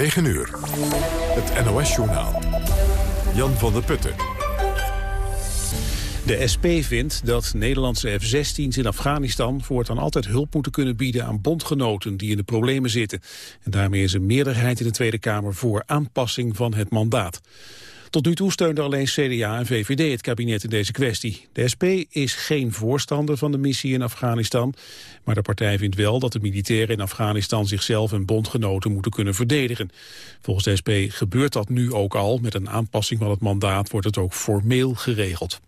9 uur. Het NOS-journaal. Jan van der Putten. De SP vindt dat Nederlandse F-16's in Afghanistan voortaan altijd hulp moeten kunnen bieden aan bondgenoten die in de problemen zitten. En daarmee is een meerderheid in de Tweede Kamer voor aanpassing van het mandaat. Tot nu toe steunde alleen CDA en VVD het kabinet in deze kwestie. De SP is geen voorstander van de missie in Afghanistan, maar de partij vindt wel dat de militairen in Afghanistan zichzelf en bondgenoten moeten kunnen verdedigen. Volgens de SP gebeurt dat nu ook al. Met een aanpassing van het mandaat wordt het ook formeel geregeld.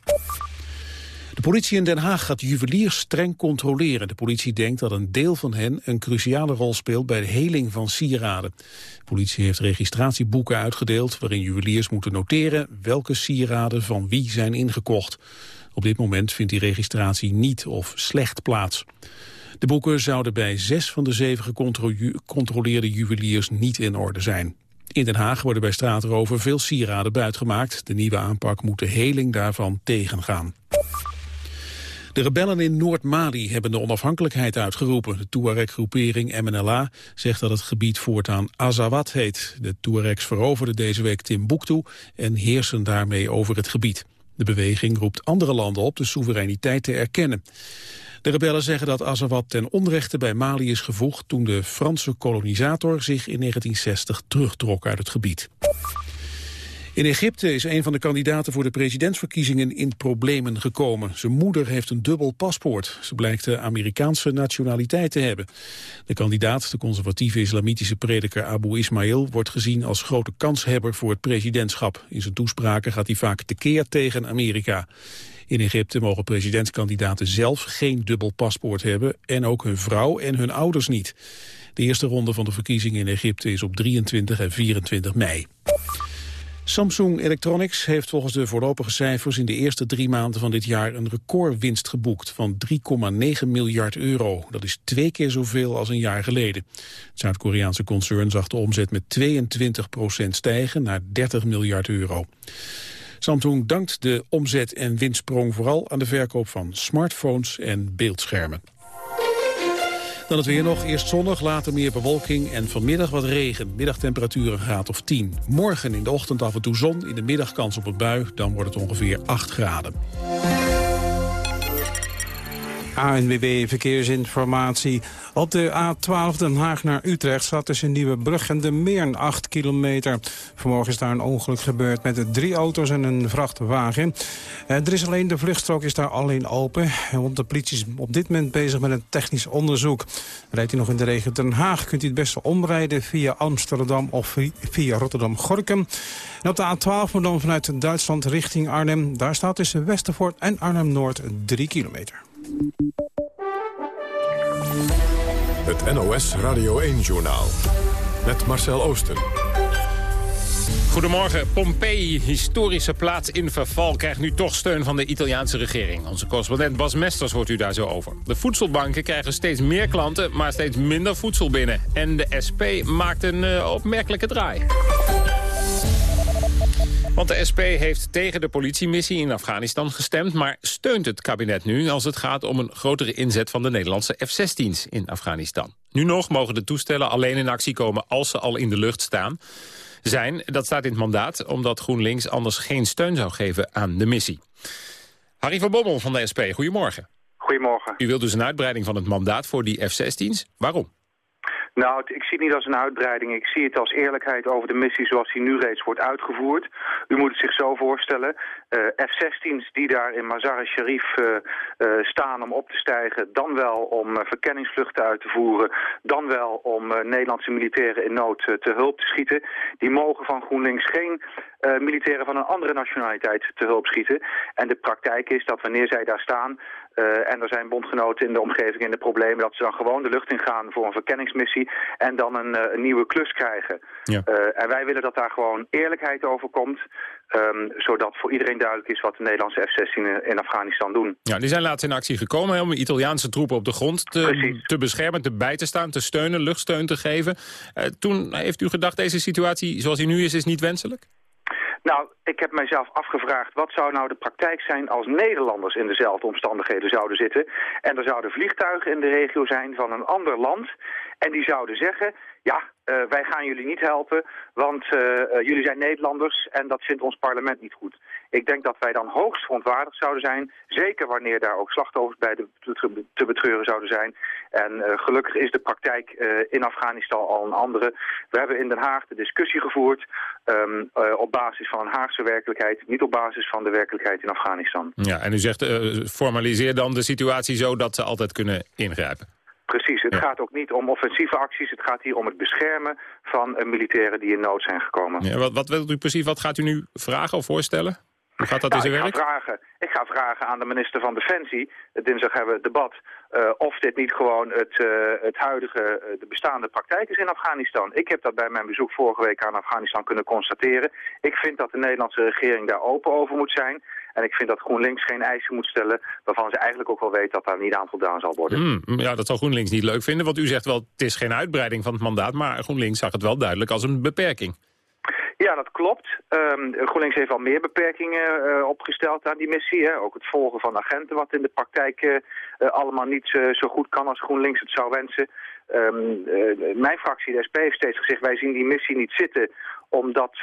De politie in Den Haag gaat juweliers streng controleren. De politie denkt dat een deel van hen een cruciale rol speelt bij de heling van sieraden. De politie heeft registratieboeken uitgedeeld waarin juweliers moeten noteren welke sieraden van wie zijn ingekocht. Op dit moment vindt die registratie niet of slecht plaats. De boeken zouden bij zes van de zeven gecontroleerde juweliers niet in orde zijn. In Den Haag worden bij straatrover veel sieraden buitgemaakt. De nieuwe aanpak moet de heling daarvan tegengaan. De rebellen in Noord-Mali hebben de onafhankelijkheid uitgeroepen. De Tuareg-groepering MNLA zegt dat het gebied voortaan Azawad heet. De Tuaregs veroverden deze week Timbuktu en heersen daarmee over het gebied. De beweging roept andere landen op de soevereiniteit te erkennen. De rebellen zeggen dat Azawad ten onrechte bij Mali is gevoegd... toen de Franse kolonisator zich in 1960 terugtrok uit het gebied. In Egypte is een van de kandidaten voor de presidentsverkiezingen in problemen gekomen. Zijn moeder heeft een dubbel paspoort. Ze blijkt de Amerikaanse nationaliteit te hebben. De kandidaat, de conservatieve islamitische prediker Abu Ismail, wordt gezien als grote kanshebber voor het presidentschap. In zijn toespraken gaat hij vaak tekeer tegen Amerika. In Egypte mogen presidentskandidaten zelf geen dubbel paspoort hebben... en ook hun vrouw en hun ouders niet. De eerste ronde van de verkiezingen in Egypte is op 23 en 24 mei. Samsung Electronics heeft volgens de voorlopige cijfers in de eerste drie maanden van dit jaar een recordwinst geboekt van 3,9 miljard euro. Dat is twee keer zoveel als een jaar geleden. Het Zuid-Koreaanse concern zag de omzet met 22 procent stijgen naar 30 miljard euro. Samsung dankt de omzet- en winstsprong vooral aan de verkoop van smartphones en beeldschermen. Dan het weer nog. Eerst zonnig, later meer bewolking en vanmiddag wat regen. Middagtemperatuur een graad of 10. Morgen in de ochtend af en toe zon, in de middag kans op een bui. Dan wordt het ongeveer 8 graden. ANWB Verkeersinformatie. Op de A12 Den Haag naar Utrecht staat tussen Nieuwebrug en de Meern 8 kilometer. Vanmorgen is daar een ongeluk gebeurd met drie auto's en een vrachtwagen. Eh, er is alleen de vluchtstrook is daar alleen open. Want de politie is op dit moment bezig met een technisch onderzoek. Rijdt u nog in de regio Den Haag kunt u het beste omrijden via Amsterdam of via Rotterdam-Gorkum. En op de A12 maar dan vanuit Duitsland richting Arnhem. Daar staat tussen Westervoort en Arnhem-Noord 3 kilometer. Het NOS Radio 1-journaal. Met Marcel Oosten. Goedemorgen. Pompeii, historische plaats in verval, krijgt nu toch steun van de Italiaanse regering. Onze correspondent Bas Mesters hoort u daar zo over. De voedselbanken krijgen steeds meer klanten, maar steeds minder voedsel binnen. En de SP maakt een uh, opmerkelijke draai. Want de SP heeft tegen de politiemissie in Afghanistan gestemd... maar steunt het kabinet nu als het gaat om een grotere inzet van de Nederlandse F-16's in Afghanistan. Nu nog mogen de toestellen alleen in actie komen als ze al in de lucht staan. Zijn, dat staat in het mandaat, omdat GroenLinks anders geen steun zou geven aan de missie. Harry van Bommel van de SP, goedemorgen. Goedemorgen. U wilt dus een uitbreiding van het mandaat voor die F-16's. Waarom? Nou, ik zie het niet als een uitbreiding. Ik zie het als eerlijkheid over de missie zoals die nu reeds wordt uitgevoerd. U moet het zich zo voorstellen. Uh, F-16's die daar in Mazar-e-Sharif uh, uh, staan om op te stijgen... dan wel om verkenningsvluchten uit te voeren... dan wel om Nederlandse militairen in nood te hulp te schieten... die mogen van GroenLinks geen militairen van een andere nationaliteit te hulp schieten. En de praktijk is dat wanneer zij daar staan... Uh, en er zijn bondgenoten in de omgeving in de problemen dat ze dan gewoon de lucht in gaan voor een verkenningsmissie en dan een, uh, een nieuwe klus krijgen. Ja. Uh, en wij willen dat daar gewoon eerlijkheid over komt, um, zodat voor iedereen duidelijk is wat de Nederlandse F-16 in Afghanistan doen. Ja, die zijn laatst in actie gekomen om Italiaanse troepen op de grond te, te beschermen, te bij te staan, te steunen, luchtsteun te geven. toen heeft u gedacht deze situatie zoals die nu is, is niet wenselijk? Nou, ik heb mijzelf afgevraagd, wat zou nou de praktijk zijn als Nederlanders in dezelfde omstandigheden zouden zitten? En er zouden vliegtuigen in de regio zijn van een ander land en die zouden zeggen, ja, wij gaan jullie niet helpen, want jullie zijn Nederlanders en dat vindt ons parlement niet goed. Ik denk dat wij dan hoogst verontwaardigd zouden zijn. Zeker wanneer daar ook slachtoffers bij de, te betreuren zouden zijn. En uh, gelukkig is de praktijk uh, in Afghanistan al een andere. We hebben in Den Haag de discussie gevoerd um, uh, op basis van een Haagse werkelijkheid. Niet op basis van de werkelijkheid in Afghanistan. Ja, en u zegt formaliseer dan de situatie zo dat ze altijd kunnen ingrijpen. Precies, het gaat ook niet om offensieve acties. Het gaat hier om het beschermen van militairen die in nood zijn gekomen. Ja, wat, wat wilt u precies, wat gaat u nu vragen of voorstellen? Hoe gaat dat nou, in zijn werk? Ga vragen, ik ga vragen aan de minister van Defensie, dinsdag hebben we het debat, uh, of dit niet gewoon het, uh, het huidige, uh, de bestaande praktijk is in Afghanistan. Ik heb dat bij mijn bezoek vorige week aan Afghanistan kunnen constateren. Ik vind dat de Nederlandse regering daar open over moet zijn. En ik vind dat GroenLinks geen eisen moet stellen waarvan ze eigenlijk ook wel weet dat daar niet aan voldaan zal worden. Mm, ja, dat zal GroenLinks niet leuk vinden, want u zegt wel het is geen uitbreiding van het mandaat, maar GroenLinks zag het wel duidelijk als een beperking. Ja, dat klopt. Um, GroenLinks heeft al meer beperkingen uh, opgesteld aan die missie. Hè. Ook het volgen van agenten, wat in de praktijk uh, allemaal niet zo goed kan als GroenLinks het zou wensen. Um, mijn fractie, de SP, heeft steeds gezegd... wij zien die missie niet zitten omdat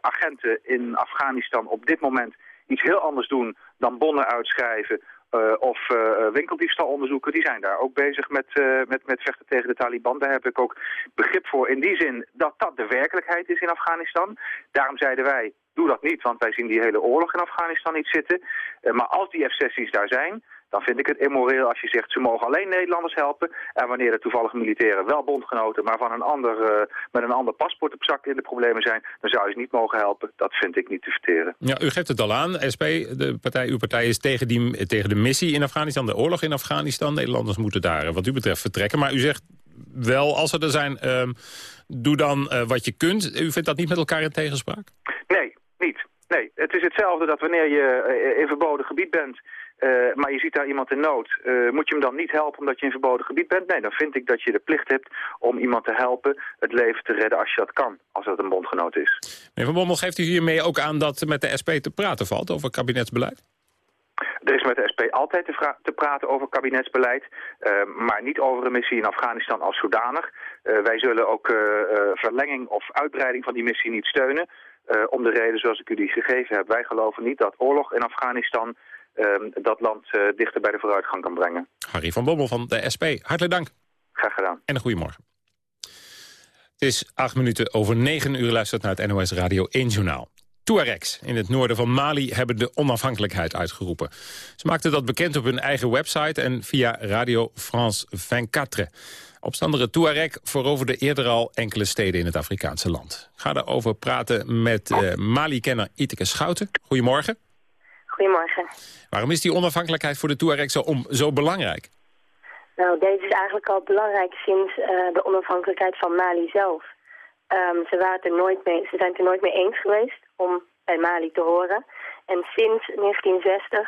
agenten in Afghanistan op dit moment iets heel anders doen dan bonnen uitschrijven uh, of uh, winkeldiefstal onderzoeken, die zijn daar ook bezig met, uh, met, met vechten tegen de Taliban. Daar heb ik ook begrip voor in die zin dat dat de werkelijkheid is in Afghanistan. Daarom zeiden wij, doe dat niet, want wij zien die hele oorlog in Afghanistan niet zitten. maar als die F-16's daar zijn, dan vind ik het immoreel als je zegt ze mogen alleen Nederlanders helpen. En wanneer de toevallige militairen wel bondgenoten, maar van een ander, uh, met een ander paspoort op zak in de problemen zijn, dan zou je ze niet mogen helpen. Dat vind ik niet te verteren. Ja, u geeft het al aan. SP, de partij, uw partij is tegen, die, tegen de missie in Afghanistan, de oorlog in Afghanistan. Nederlanders moeten daar wat u betreft vertrekken. Maar u zegt wel, als er er zijn, uh, doe dan uh, wat je kunt. U vindt dat niet met elkaar in tegenspraak? Nee, niet. Nee, het is hetzelfde dat wanneer je in verboden gebied bent uh, maar je ziet daar iemand in nood. Uh, moet je hem dan niet helpen omdat je in verboden gebied bent? Nee, dan vind ik dat je de plicht hebt om iemand te helpen het leven te redden als je dat kan. Als dat een bondgenoot is. Meneer Van Bommel, geeft u hiermee ook aan dat met de SP te praten valt over kabinetsbeleid? Er is met de SP altijd te, te praten over kabinetsbeleid, uh, maar niet over een missie in Afghanistan als zodanig. wij zullen ook verlenging of uitbreiding van die missie niet steunen. om de reden zoals ik u die gegeven heb. Wij geloven niet dat oorlog in Afghanistan dat land uh, dichter bij de vooruitgang kan brengen. Harry van Bommel van de SP, hartelijk dank. Graag gedaan. En een goede morgen. Het is acht minuten over negen uur luistert naar het NOS Radio 1 Journaal. Tuaregs in het noorden van Mali hebben de onafhankelijkheid uitgeroepen. Ze maakten dat bekend op hun eigen website en via Radio France 24. Opstandere Tuareg veroverde eerder al enkele steden in het Afrikaanse land. Ik ga daarover praten met uh, Mali-kenner Iteke Schouten. Goedemorgen. Goedemorgen. Waarom is die onafhankelijkheid voor de Tuareg zo, om, zo belangrijk? Nou, deze is eigenlijk al belangrijk sinds uh, de onafhankelijkheid van Mali zelf. Um, ze, waren er nooit mee, ze zijn het er nooit mee eens geweest om bij Mali te horen. En sinds 1960, um,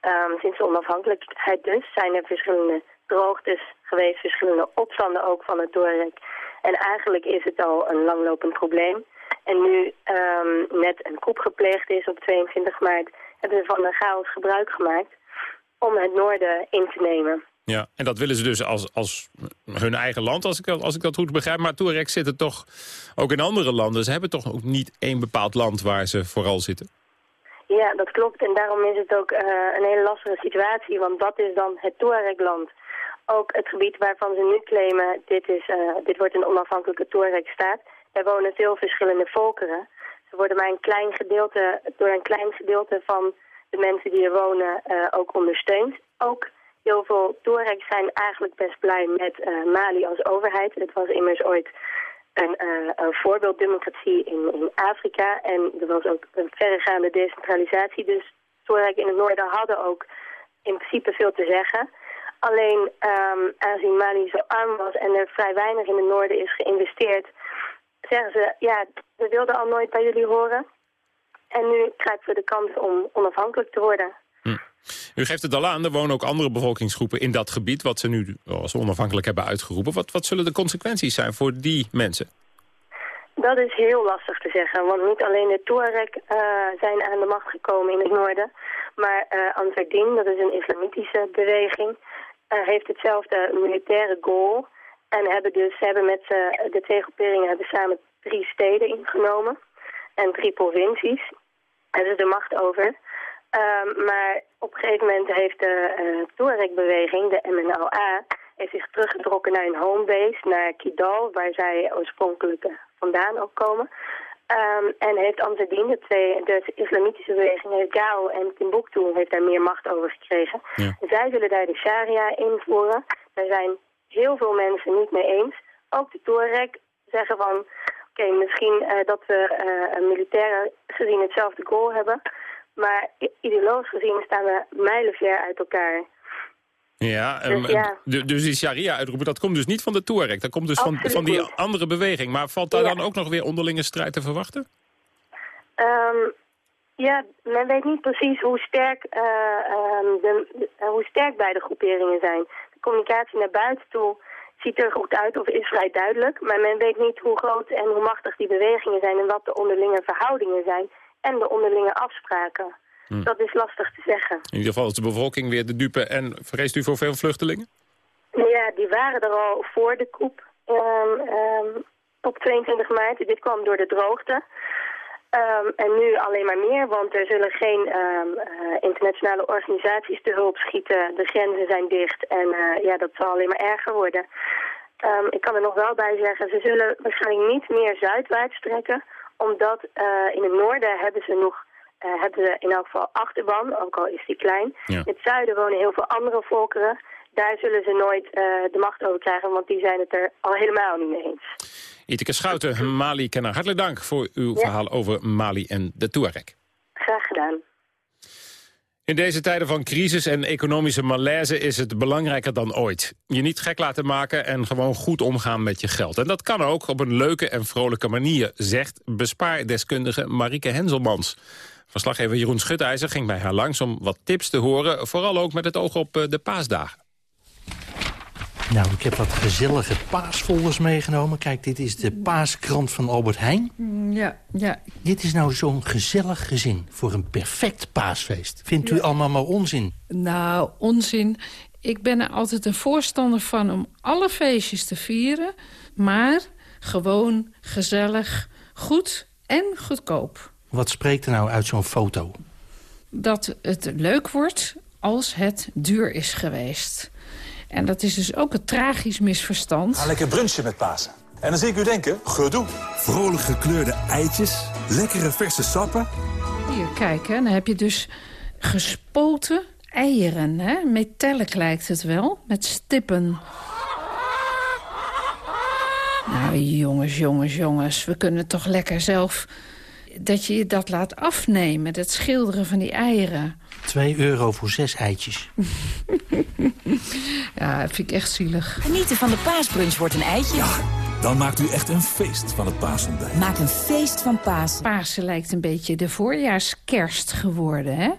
ehm, sinds de onafhankelijkheid dus, zijn er verschillende droogtes geweest, verschillende opstanden ook van het Tuareg. En eigenlijk is het al een langlopend probleem. En nu um, net een koep gepleegd is op 22 maart hebben ze van de chaos gebruik gemaakt om het noorden in te nemen. Ja, en dat willen ze dus als, als hun eigen land, als ik, als ik dat goed begrijp. Maar Touareg zitten toch ook in andere landen. Ze hebben toch ook niet één bepaald land waar ze vooral zitten? Ja, dat klopt. En daarom is het ook uh, een hele lastige situatie. Want dat is dan het Touareg-land. Ook het gebied waarvan ze nu claimen, dit, is, uh, dit wordt een onafhankelijke Touareg-staat. Er wonen veel verschillende volkeren. Ze worden maar een klein gedeelte, door een klein gedeelte van de mensen die er wonen uh, ook ondersteund. Ook heel veel Touaregs zijn eigenlijk best blij met uh, Mali als overheid. Het was immers ooit een, uh, een voorbeelddemocratie in, in Afrika. En er was ook een verregaande decentralisatie. Dus Touareg in het noorden hadden ook in principe veel te zeggen. Alleen um, aangezien Mali zo arm was en er vrij weinig in het noorden is geïnvesteerd zeggen ze, ja, we wilden al nooit bij jullie horen. En nu krijgen we de kans om onafhankelijk te worden. Hm. U geeft het al aan, er wonen ook andere bevolkingsgroepen in dat gebied... wat ze nu als onafhankelijk hebben uitgeroepen. Wat, wat zullen de consequenties zijn voor die mensen? Dat is heel lastig te zeggen, want niet alleen de Tuareg uh, zijn aan de macht gekomen in het noorden, maar uh, dat is een islamitische beweging, uh, heeft hetzelfde militaire goal En hebben dus, hebben met uh, de twee groeperingen hebben samen drie steden ingenomen en drie provincies. Daar is de macht over. Um, maar op een gegeven moment heeft de uh, Touareg-beweging, de MNLA, heeft zich teruggetrokken naar hun homebase, naar Kidal, waar zij oorspronkelijk vandaan ook komen. Um, en heeft Amzadin, de, twee, de islamitische beweging, heeft Gao en Timbuktu heeft daar meer macht over gekregen. Ja. Zij zullen daar de sharia invoeren. Daar zijn heel veel mensen niet mee eens. Ook de Touareg zeggen van, oké, misschien uh, dat we uh, militair gezien hetzelfde goal hebben. Maar ideologisch gezien staan we mijlenver uit elkaar. Ja, dus, ja. dus die sharia-uitroepen, dat komt dus niet van de Touareg. Dat komt dus van, van die andere beweging. Maar valt daar dan ook nog weer onderlinge strijd te verwachten? Um, ja, men weet niet precies hoe sterk, uh, um, de, hoe sterk beide groeperingen zijn. Communicatie naar buiten toe ziet er goed uit of is vrij duidelijk. Maar men weet niet hoe groot en hoe machtig die bewegingen zijn... en wat de onderlinge verhoudingen zijn en de onderlinge afspraken. Hm. Dat is lastig te zeggen. In ieder geval is de bevolking weer de dupe. En vreest u voor veel vluchtelingen? Ja, die waren er al voor de koep um, um, op 22 maart. Dit kwam door de droogte. Um, en nu alleen maar meer, want er zullen geen uh, internationale organisaties te hulp schieten. De grenzen zijn dicht en uh, ja, dat zal alleen maar erger worden. ik kan er nog wel bij zeggen, ze zullen waarschijnlijk niet meer zuidwaarts trekken, omdat uh, in het noorden hebben ze nog hebben ze in elk geval achterban, ook al is die klein. In het zuiden wonen heel veel andere volkeren. Daar zullen ze nooit de macht over krijgen, want die zijn het er al helemaal niet mee eens. Iteke Schouten, Mali-kenner, hartelijk dank voor uw verhaal over Mali en de Touareg. Graag gedaan. In deze tijden van crisis en economische malaise is het belangrijker dan ooit. Je niet gek laten maken en gewoon goed omgaan met je geld. En dat kan ook op een leuke en vrolijke manier, zegt bespaardeskundige Marike Henselmans. Verslaggever Jeroen Schutijzer ging bij haar langs om wat tips te horen... vooral ook met het oog op eh, de paasdagen. Nou, ik heb wat gezellige paasfolders meegenomen. Kijk, dit is de paaskrant van Albert Heijn. Mm, ja, ja. Dit is nou zo'n gezellig gezin voor een perfect paasfeest. Vindt u allemaal maar onzin? Nou, onzin. Ik ben er altijd een voorstander van om alle feestjes te vieren. Maar gewoon gezellig, goed en goedkoop. Wat spreekt er nou uit zo'n foto? Dat het leuk wordt als het duur is geweest. En dat is dus ook een tragisch misverstand. Ga lekker brunchen met Pasen. En dan zie ik u denken, gedoe. Vrolijk gekleurde eitjes, lekkere verse sappen. Hier, kijk, hè, dan heb je dus gespoten eieren. Hè? Metallic lijkt het wel, met stippen. Nou, jongens, jongens, jongens. We kunnen toch lekker zelf dat je dat laat afnemen, dat schilderen van die eieren. 2 euro voor zes eitjes. ja, dat vind ik echt zielig. Genieten van de paasbrunch wordt een eitje. Ja, dan maakt u echt een feest van het paasontbijt. Maak een feest van Pasen. Pasen lijkt een beetje de voorjaarskerst geworden, hè?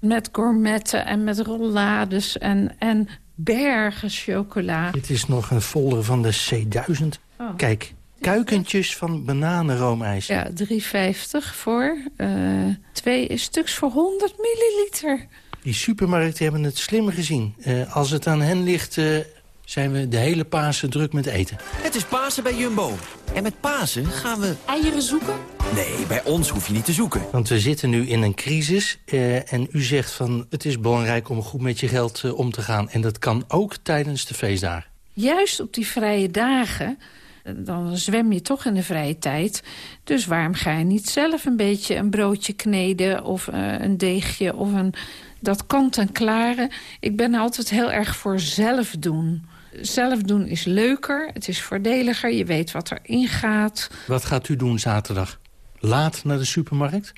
Met gourmetten en met rollades en, en bergen chocola. Dit is nog een folder van de C1000. Oh. Kijk, kuikentjes van bananenroomijs. Ja, 3,50 voor. Uh, twee stuks voor 100 milliliter. Die supermarkten hebben het slim gezien. Uh, als het aan hen ligt, uh, zijn we de hele Pasen druk met eten. Het is Pasen bij Jumbo. En met Pasen gaan we... Eieren zoeken? Nee, bij ons hoef je niet te zoeken. Want we zitten nu in een crisis. en u zegt van het is belangrijk om goed met je geld om te gaan. En dat kan ook tijdens de feestdagen. Juist op die vrije dagen dan zwem je toch in de vrije tijd. Dus waarom ga je niet zelf een beetje een broodje kneden... of uh, een deegje of een... Dat kant-en-klare. Ik ben altijd heel erg voor zelf doen. Zelf doen is leuker, het is voordeliger, je weet wat erin gaat. Wat gaat u doen zaterdag? Laat naar de supermarkt?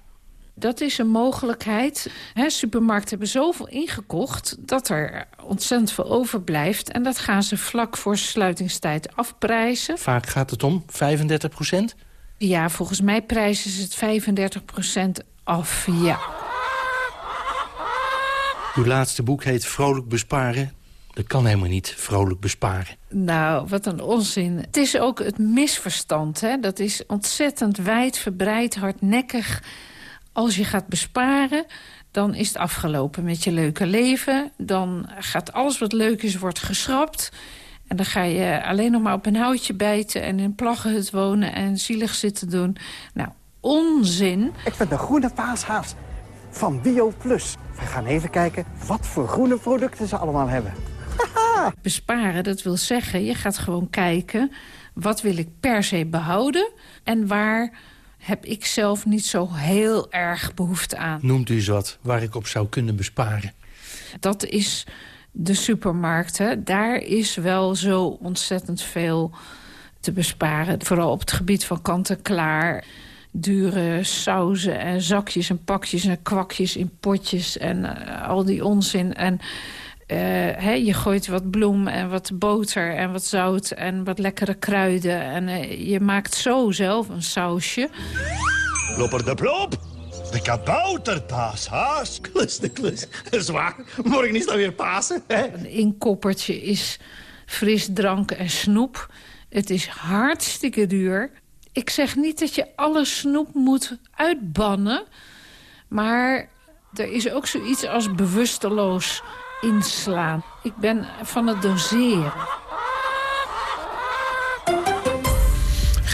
Dat is een mogelijkheid. He, supermarkten hebben zoveel ingekocht dat er ontzettend veel overblijft. En dat gaan ze vlak voor sluitingstijd afprijzen. Vaak gaat het om 35 procent? Ja, volgens mij prijzen ze het 35 procent af, ja. Uw laatste boek heet Vrolijk Besparen. Dat kan helemaal niet, vrolijk besparen. Nou, wat een onzin. Het is ook het misverstand. Hè? Dat is ontzettend wijdverbreid, hardnekkig als je gaat besparen, dan is het afgelopen met je leuke leven. Dan gaat alles wat leuk is, wordt geschrapt. En dan ga je alleen nog maar op een houtje bijten... en in een plaggenhut wonen en zielig zitten doen. Nou, onzin. Ik ben de groene paashaas van Bio Plus. We gaan even kijken wat voor groene producten ze allemaal hebben. Besparen, dat wil zeggen, je gaat gewoon kijken... wat wil ik per se behouden en waar heb ik zelf niet zo heel erg behoefte aan. Noemt u eens wat waar ik op zou kunnen besparen? Dat is de supermarkten. Daar is wel zo ontzettend veel te besparen. Vooral op het gebied van kant-en-klaar. Dure sauzen en zakjes en pakjes en kwakjes in potjes en uh, al die onzin. En uh, je gooit wat bloem en wat boter en wat zout en wat lekkere kruiden. En uh, je maakt zo zelf een sausje. Loper de plop! De kabouterpaas, haas. Klus de klus. Zwaar. Morgen is dan weer Pasen. Hè? Een inkoppertje is fris drank en snoep. Het is hartstikke duur. Ik zeg niet dat je alle snoep moet uitbannen. Maar er is ook zoiets als bewusteloos inslaan. Ik ben van het doseren.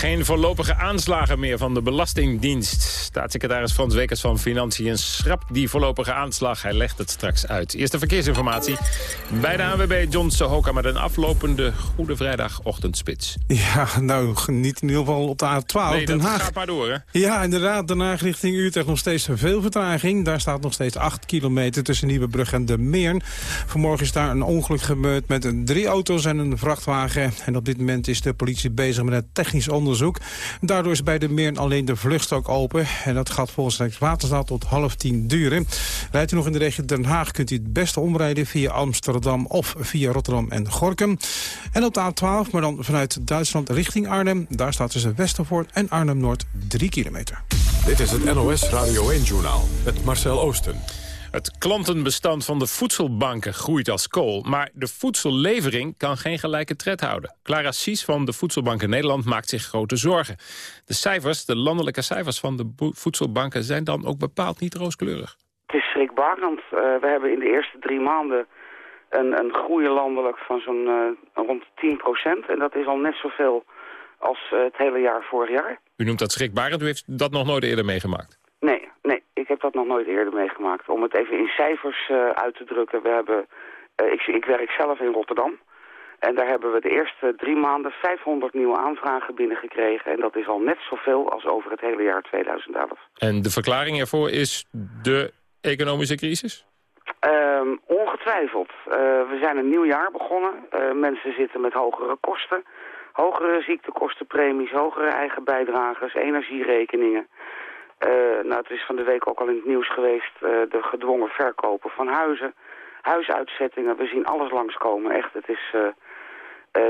Geen voorlopige aanslagen meer van de Belastingdienst. Staatssecretaris Frans Wekers van Financiën schrapt die voorlopige aanslag. Hij legt het straks uit. Eerste verkeersinformatie bij de ANWB John Sohoka... met een aflopende Goede Vrijdagochtendspits. Ja, nou, niet in ieder geval op de A12 nee, Den Haag. gaat maar door, hè? Ja, inderdaad. Den Haag richting Utrecht nog steeds veel vertraging. Daar staat nog steeds 8 kilometer tussen Nieuwebrug en de Meern. Vanmorgen is daar een ongeluk gebeurd met drie auto's en een vrachtwagen. En op dit moment is de politie bezig met het technisch onderzoek Daardoor is bij de Meern alleen de vluchtstrook open. En dat gaat volgens Rijkswaterstaat tot half tien duren. Rijdt u nog in de regio Den Haag kunt u het beste omrijden via Amsterdam of via Rotterdam en Gorkum. En op de A12, maar dan vanuit Duitsland richting Arnhem. Daar staat tussen Westervoort en Arnhem-Noord 3 kilometer. Dit is het NOS Radio 1-journaal met Marcel Oosten. Het klantenbestand van de voedselbanken groeit als kool... maar de voedsellevering kan geen gelijke tred houden. Clara Sies van de Voedselbank in Nederland maakt zich grote zorgen. De cijfers, de landelijke cijfers van de voedselbanken... zijn dan ook bepaald niet rooskleurig. Het is schrikbarend. Uh, we hebben in de eerste drie maanden een, een groei landelijk van zo'n uh, rond 10 procent. En dat is al net zoveel als uh, het hele jaar vorig jaar. U noemt dat schrikbarend. U heeft dat nog nooit eerder meegemaakt. Nee, dat nog nooit eerder meegemaakt. Om het even in cijfers uh, uit te drukken. We hebben, uh, ik, ik, werk zelf in Rotterdam. En daar hebben we de eerste drie maanden 500 nieuwe aanvragen binnengekregen. En dat is al net zoveel als over het hele jaar 2011. En de verklaring ervoor is de economische crisis? Um, ongetwijfeld. Uh, we zijn een nieuw jaar begonnen. mensen zitten met hogere kosten. Hogere ziektekostenpremies, hogere eigen bijdragers, energierekeningen. Uh, nou, het is van de week ook al in het nieuws geweest, uh, de gedwongen verkopen van huizen, huisuitzettingen. We zien alles langskomen, echt. Het is uh,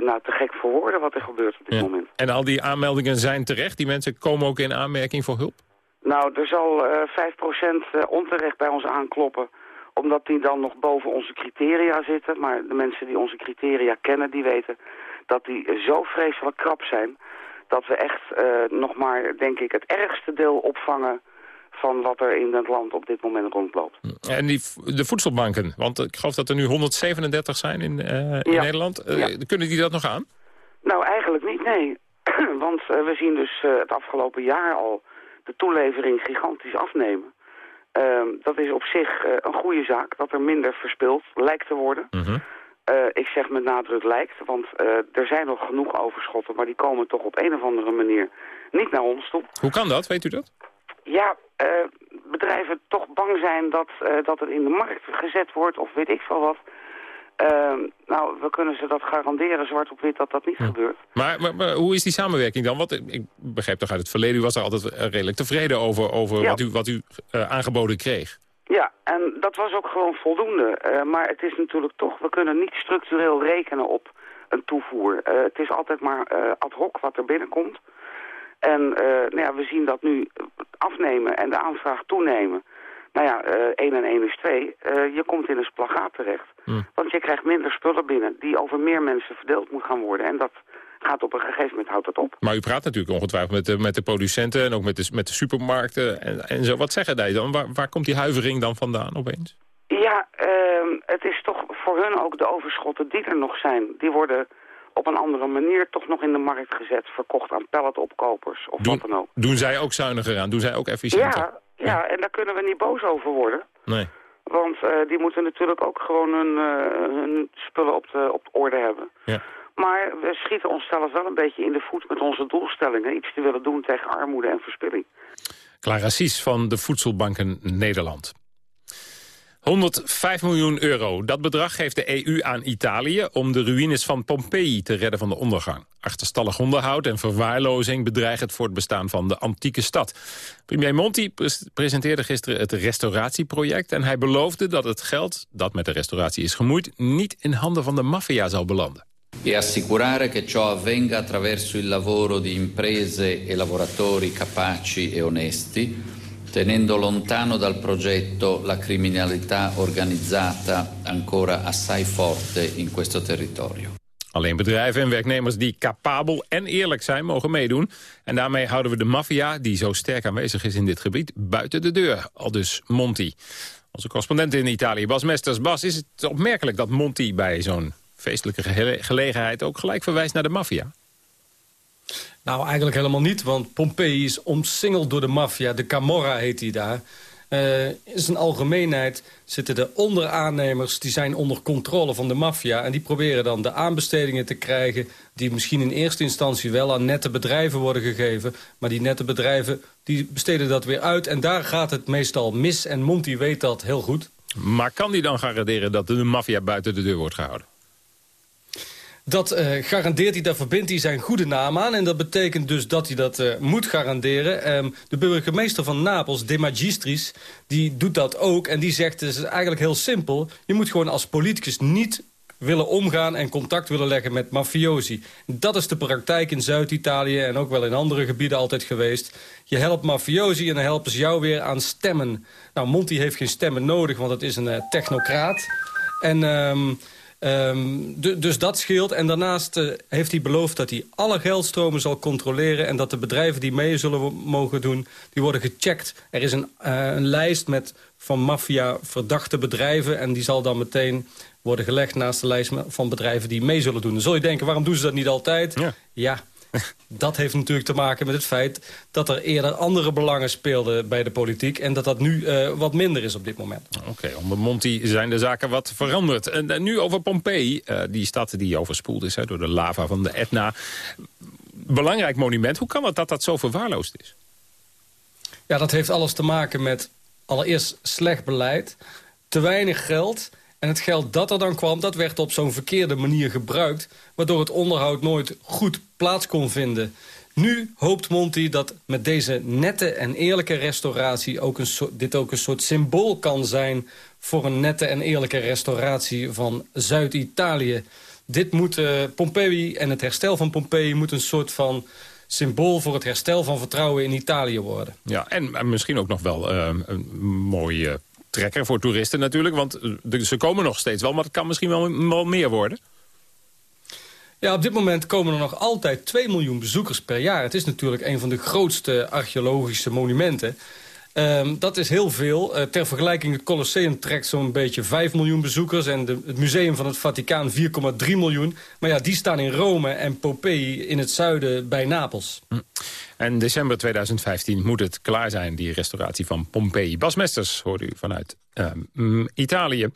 nou, te gek voor woorden wat er gebeurt op dit ja. moment. En al die aanmeldingen zijn terecht? Die mensen komen ook in aanmerking voor hulp? Nou, er zal 5% onterecht bij ons aankloppen, omdat die dan nog boven onze criteria zitten. Maar de mensen die onze criteria kennen, die weten dat die zo vreselijk krap zijn dat we echt uh, nog maar, denk ik, het ergste deel opvangen van wat er in het land op dit moment rondloopt. En die, de voedselbanken, want ik geloof dat er nu 137 zijn in, uh, in ja. Nederland. Uh, ja. Kunnen die dat nog aan? Nou, eigenlijk niet, nee. want we zien dus het afgelopen jaar al de toelevering gigantisch afnemen. Ehm, dat is op zich een goede zaak, dat er minder verspild lijkt te worden. Mm -hmm. Uh, ik zeg met nadruk lijkt, want uh, er zijn nog genoeg overschotten... maar die komen toch op een of andere manier niet naar ons toe. Hoe kan dat? Weet u dat? Ja, uh, bedrijven toch bang zijn dat, dat het in de markt gezet wordt of weet ik veel wat. nou, we kunnen ze dat garanderen, zwart op wit, dat dat niet ja. gebeurt. Maar, maar, maar, hoe is die samenwerking dan? Want ik begrijp toch uit het verleden, u was er altijd redelijk tevreden over, over ja. wat u, wat u aangeboden kreeg. Ja, en dat was ook gewoon voldoende. Uh, maar het is natuurlijk toch, we kunnen niet structureel rekenen op een toevoer. Uh, het is altijd maar uh, ad hoc wat er binnenkomt. En nou ja, we zien dat nu afnemen en de aanvraag toenemen. Nou ja, 1 en 1 is 2. je komt in een splagaat terecht. Mm. Want je krijgt minder spullen binnen die over meer mensen verdeeld moet gaan worden. En dat gaat op een gegeven moment houdt dat op. Maar u praat natuurlijk ongetwijfeld met de, met de producenten en ook met de, met de supermarkten en, en zo. Wat zeggen die dan? Waar, waar komt die huivering dan vandaan opeens? Ja, uh, het is toch voor hun ook de overschotten die er nog zijn. Die worden op een andere manier toch nog in de markt gezet, verkocht aan palletopkopers of Doen, wat dan ook. doen zij ook zuiniger aan? Doen zij ook efficiënter? Ja, ja, en daar kunnen we niet boos over worden. Nee. Want eh, die moeten natuurlijk ook gewoon hun, eh, hun spullen op de, op de orde hebben. Ja. Maar we schieten onszelf wel een beetje in de voet met onze doelstellingen. Iets te willen doen tegen armoede en verspilling. Clara Sies van de Voedselbanken Nederland. 105 miljoen euro. Dat bedrag geeft de EU aan Italië om de ruïnes van Pompeii te redden van de ondergang. Achterstallig onderhoud en verwaarlozing bedreigen het voortbestaan van de antieke stad. Premier Monti presenteerde gisteren het restauratieproject... en hij beloofde dat het geld dat met de restauratie is gemoeid... niet in handen van de maffia zal belanden. E assicurare che ciò avvenga attraverso il lavoro di imprese e lavoratori capaci e onesti, tenendo lontano dal progetto la criminalità organizzata ancora assai forte in questo territorio. Alleen bedrijven en werknemers die capabel en eerlijk zijn mogen meedoen. En daarmee houden we de maffia, die zo sterk aanwezig is in dit gebied, buiten de deur. Al dus Monti. Onze correspondent in Italië, Bas Mesters. Bas, is het opmerkelijk dat Monti bij zo'n feestelijke gele gelegenheid ook gelijk verwijst naar de maffia? Nou, eigenlijk helemaal niet, want Pompeii is omsingeld door de maffia. De Camorra heet die daar. Uh, in zijn algemeenheid zitten de onderaannemers... die zijn onder controle van de maffia... en die proberen dan de aanbestedingen te krijgen... die misschien in eerste instantie wel aan nette bedrijven worden gegeven... maar die nette bedrijven die besteden dat weer uit... en daar gaat het meestal mis en Monti weet dat heel goed. Maar kan die dan garanderen dat de maffia buiten de deur wordt gehouden? Dat uh, garandeert hij, daar verbindt hij zijn goede naam aan. En dat betekent dus dat hij dat uh, moet garanderen. Um, de burgemeester van Napels, De Magistris, die doet dat ook. En die zegt, het is eigenlijk heel simpel. Je moet gewoon als politicus niet willen omgaan en contact willen leggen met mafiosi. Dat is de praktijk in Zuid-Italië en ook wel in andere gebieden altijd geweest. Je helpt mafiosi en dan helpen ze jou weer aan stemmen. Nou, Monti heeft geen stemmen nodig, want het is een uh, technocraat. En... Um, Um, dus dat scheelt. En daarnaast uh, heeft hij beloofd dat hij alle geldstromen zal controleren... en dat de bedrijven die mee zullen mogen doen, die worden gecheckt. Er is een, uh, een lijst met van maffia verdachte bedrijven... en die zal dan meteen worden gelegd naast de lijst van bedrijven die mee zullen doen. Dan zul je denken, waarom doen ze dat niet altijd? Ja, ja dat heeft natuurlijk te maken met het feit dat er eerder andere belangen speelden bij de politiek... en dat dat nu uh, wat minder is op dit moment. Oké, okay, onder Monti zijn de zaken wat veranderd. En, en nu over Pompeii, uh, die stad die overspoeld is hè, door de lava van de Etna. Belangrijk monument, hoe kan het dat dat zo verwaarloosd is? Ja, dat heeft alles te maken met allereerst slecht beleid, te weinig geld... En het geld dat er dan kwam, dat werd op zo'n verkeerde manier gebruikt... waardoor het onderhoud nooit goed plaats kon vinden. Nu hoopt Monti dat met deze nette en eerlijke restauratie... Ook een dit ook een soort symbool kan zijn... voor een nette en eerlijke restauratie van Zuid-Italië. Dit moet uh, Pompeii en het herstel van Pompeii... moet een soort van symbool voor het herstel van vertrouwen in Italië worden. Ja, en, en misschien ook nog wel uh, een mooie trekker voor toeristen natuurlijk. Want ze komen nog steeds wel, maar het kan misschien wel, wel meer worden. Ja, op dit moment komen er nog altijd 2 miljoen bezoekers per jaar. Het is natuurlijk een van de grootste archeologische monumenten. Um, dat is heel veel. Uh, ter vergelijking, het Colosseum trekt zo'n beetje 5 miljoen bezoekers... en de, het Museum van het Vaticaan 4,3 miljoen. Maar ja, die staan in Rome en Pompeii in het zuiden bij Napels. Hm. En december 2015 moet het klaar zijn, die restauratie van Pompeii. Bas Mesters hoorde u vanuit uh, Italië.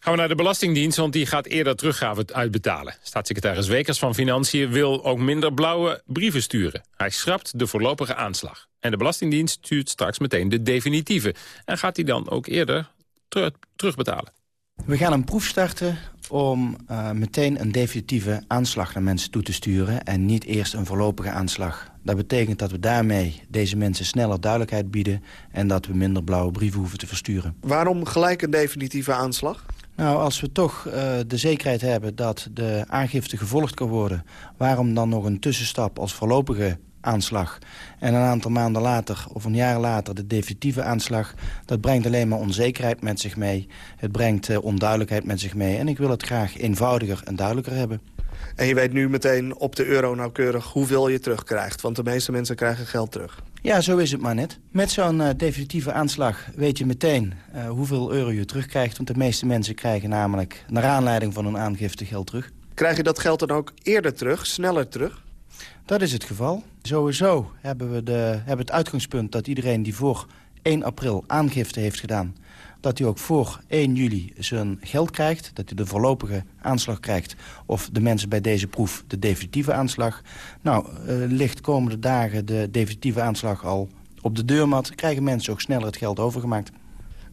Gaan we naar de Belastingdienst, want die gaat eerder teruggave uitbetalen. Staatssecretaris Wekers van Financiën wil ook minder blauwe brieven sturen. Hij schrapt de voorlopige aanslag. En de Belastingdienst stuurt straks meteen de definitieve. En gaat die dan ook eerder ter terugbetalen? We gaan een proef starten om uh, meteen een definitieve aanslag naar mensen toe te sturen... en niet eerst een voorlopige aanslag. Dat betekent dat we daarmee deze mensen sneller duidelijkheid bieden... en dat we minder blauwe brieven hoeven te versturen. Waarom gelijk een definitieve aanslag? Nou, als we toch uh, de zekerheid hebben dat de aangifte gevolgd kan worden... waarom dan nog een tussenstap als voorlopige aanslag. En een aantal maanden later of een jaar later de definitieve aanslag... dat brengt alleen maar onzekerheid met zich mee. Het brengt uh, onduidelijkheid met zich mee. En ik wil het graag eenvoudiger en duidelijker hebben. En je weet nu meteen op de euro nauwkeurig hoeveel je terugkrijgt. Want de meeste mensen krijgen geld terug. Ja, zo is het maar net. Met zo'n uh, definitieve aanslag weet je meteen uh, hoeveel euro je terugkrijgt. Want de meeste mensen krijgen namelijk naar aanleiding van hun aangifte geld terug. Krijg je dat geld dan ook eerder terug, sneller terug? Dat is het geval. Sowieso hebben we de, hebben het uitgangspunt dat iedereen die voor 1 april aangifte heeft gedaan... dat hij ook voor 1 juli zijn geld krijgt, dat hij de voorlopige aanslag krijgt... of de mensen bij deze proef de definitieve aanslag. Nou, uh, ligt komende dagen de definitieve aanslag al op de deurmat... krijgen mensen ook sneller het geld overgemaakt.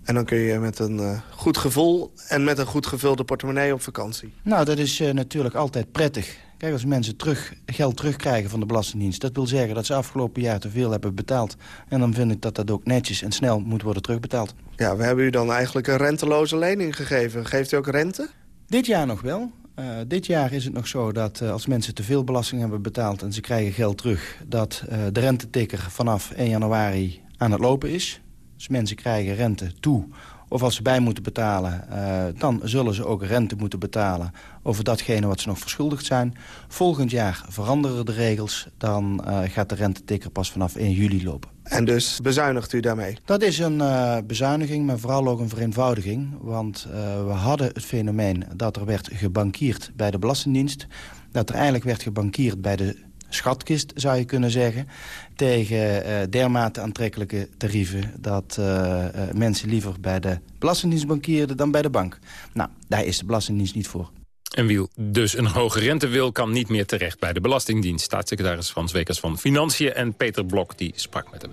En dan kun je met een uh, goed gevoel en met een goed gevulde portemonnee op vakantie. Nou, dat is uh, natuurlijk altijd prettig. Kijk, als mensen terug, geld terugkrijgen van de Belastingdienst... dat wil zeggen dat ze afgelopen jaar te veel hebben betaald. En dan vind ik dat dat ook netjes en snel moet worden terugbetaald. Ja, we hebben u dan eigenlijk een renteloze lening gegeven. Geeft u ook rente? Dit jaar nog wel. Uh, dit jaar is het nog zo dat uh, als mensen te veel belasting hebben betaald... en ze krijgen geld terug, dat uh, de rentetikker vanaf 1 januari aan het lopen is. Dus mensen krijgen rente toe of als ze bij moeten betalen, uh, dan zullen ze ook rente moeten betalen over datgene wat ze nog verschuldigd zijn. Volgend jaar veranderen de regels, dan uh, gaat de rentetikker pas vanaf 1 juli lopen. En dus bezuinigt u daarmee? Dat is een uh, bezuiniging, maar vooral ook een vereenvoudiging. Want we hadden het fenomeen dat er werd gebankierd bij de Belastingdienst. Dat er eigenlijk werd gebankierd bij de schatkist, zou je kunnen zeggen... tegen uh, dermate aantrekkelijke tarieven... dat uh, uh, mensen liever bij de Belastingdienst bankierden dan bij de bank. Nou, daar is de Belastingdienst niet voor. En wie dus een hoge rente wil, kan niet meer terecht bij de Belastingdienst. Staatssecretaris Frans Wekers van Financiën en Peter Blok die sprak met hem.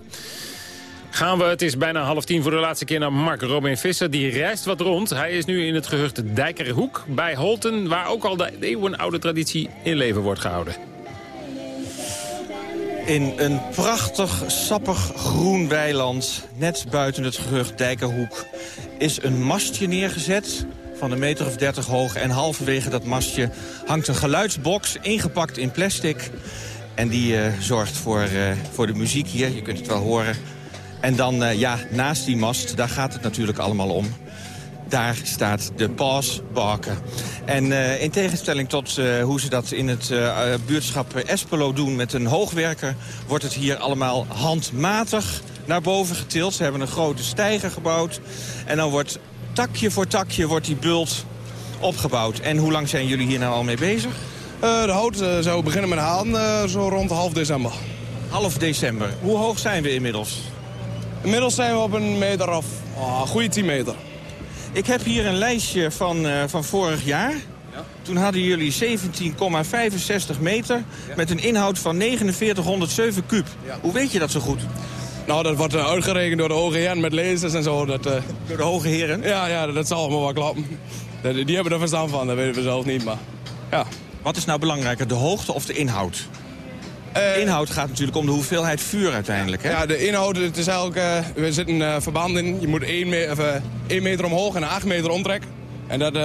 Gaan we, het is bijna half tien voor de laatste keer naar Mark Robin Visser. Die reist wat rond. Hij is nu in het gehucht Dijkerhoek bij Holten... waar ook al de eeuwenoude traditie in leven wordt gehouden. In een prachtig, sappig groen weiland, net buiten het gerucht Dijkerhoek... is een mastje neergezet van een meter of dertig hoog. En halverwege dat mastje hangt een geluidsbox, ingepakt in plastic. En die uh, zorgt voor, uh, voor de muziek hier, je kunt het wel horen. En dan, uh, ja, naast die mast, daar gaat het natuurlijk allemaal om daar staat de paasbaken. En uh, in tegenstelling tot uh, hoe ze dat in het uh, buurtschap Espelo doen met een hoogwerker... wordt het hier allemaal handmatig naar boven getild. Ze hebben een grote steiger gebouwd. En dan wordt takje voor takje wordt die bult opgebouwd. En hoe lang zijn jullie hier nou al mee bezig? de hout zou beginnen met haan zo rond half december. Half december. Hoe hoog zijn we inmiddels? Inmiddels zijn we op een meter of oh, goede 10 meter. Ik heb hier een lijstje van, uh, van vorig jaar. Ja. Toen hadden jullie 17,65 meter ja. met een inhoud van 4907 kub. Ja. Hoe weet je dat zo goed? Nou, dat wordt uh, uitgerekend door de hoge heren met lasers en zo. Dat, uh... Door de hoge heren? Ja, ja dat zal allemaal wel klappen. Die, die hebben er verstand van, dat weten we zelf niet. Maar, ja. Wat is nou belangrijker, de hoogte of de inhoud? De inhoud gaat natuurlijk om de hoeveelheid vuur uiteindelijk. Hè? Ja, de inhoud, het is eigenlijk, uh, we zitten uh, verband in. Je moet 1 me uh, meter omhoog en 8 meter omtrek. En dat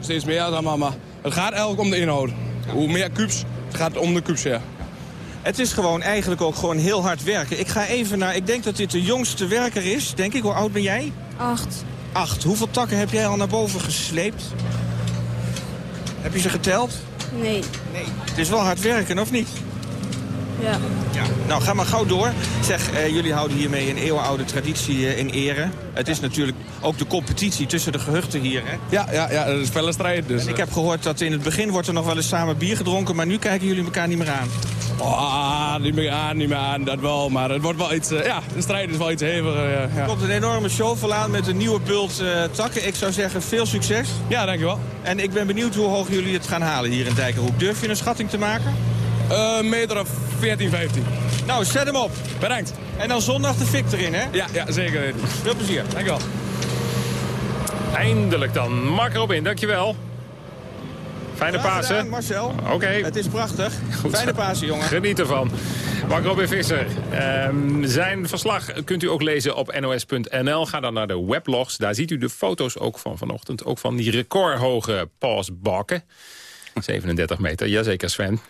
steeds meer dan maar, maar het gaat eigenlijk om de inhoud. Hoe meer kubus, het gaat om de kubus, ja. Het is gewoon eigenlijk ook gewoon heel hard werken. Ik ga even naar, ik denk dat dit de jongste werker is, denk ik. Hoe oud ben jij? Acht. Acht. Hoeveel takken heb jij al naar boven gesleept? Heb je ze geteld? Nee. Nee. Het is wel hard werken, of niet? Ja. ja. Nou, ga maar gauw door. Zeg, eh, jullie houden hiermee een eeuwenoude traditie eh, in ere. Het is natuurlijk ook de competitie tussen de gehuchten hier, hè? Ja, ja, ja dat is strijd. Dus, en ik heb gehoord dat in het begin wordt er nog wel eens samen bier gedronken... maar nu kijken jullie elkaar niet meer aan. Oh, niet meer aan, niet meer aan, dat wel. Maar het wordt wel iets, uh, ja, de strijd is wel iets heviger. Ja. Er komt een enorme show aan met een nieuwe bult uh, takken. Ik zou zeggen, veel succes. Ja, dankjewel. En ik ben benieuwd hoe hoog jullie het gaan halen hier in Dijkerhoek. Durf je een schatting te maken? Een uh, meter of 14, 15. Nou, zet hem op. Bedankt. En dan zondag de fik erin, hè? Ja, ja zeker weten. Veel plezier. Dankjewel. Eindelijk dan. Mak Robin, dankjewel. Fijne Graag Pasen. Gedaan, Marcel. Oké. Okay. Het is prachtig. Goed. Fijne Pasen, jongen. Geniet ervan. Mark Robin Visser. Um, zijn verslag kunt u ook lezen op nos.nl. Ga dan naar de weblogs. Daar ziet u de foto's ook van vanochtend. Ook van die recordhoge pausbakken. 37 meter, jazeker Sven.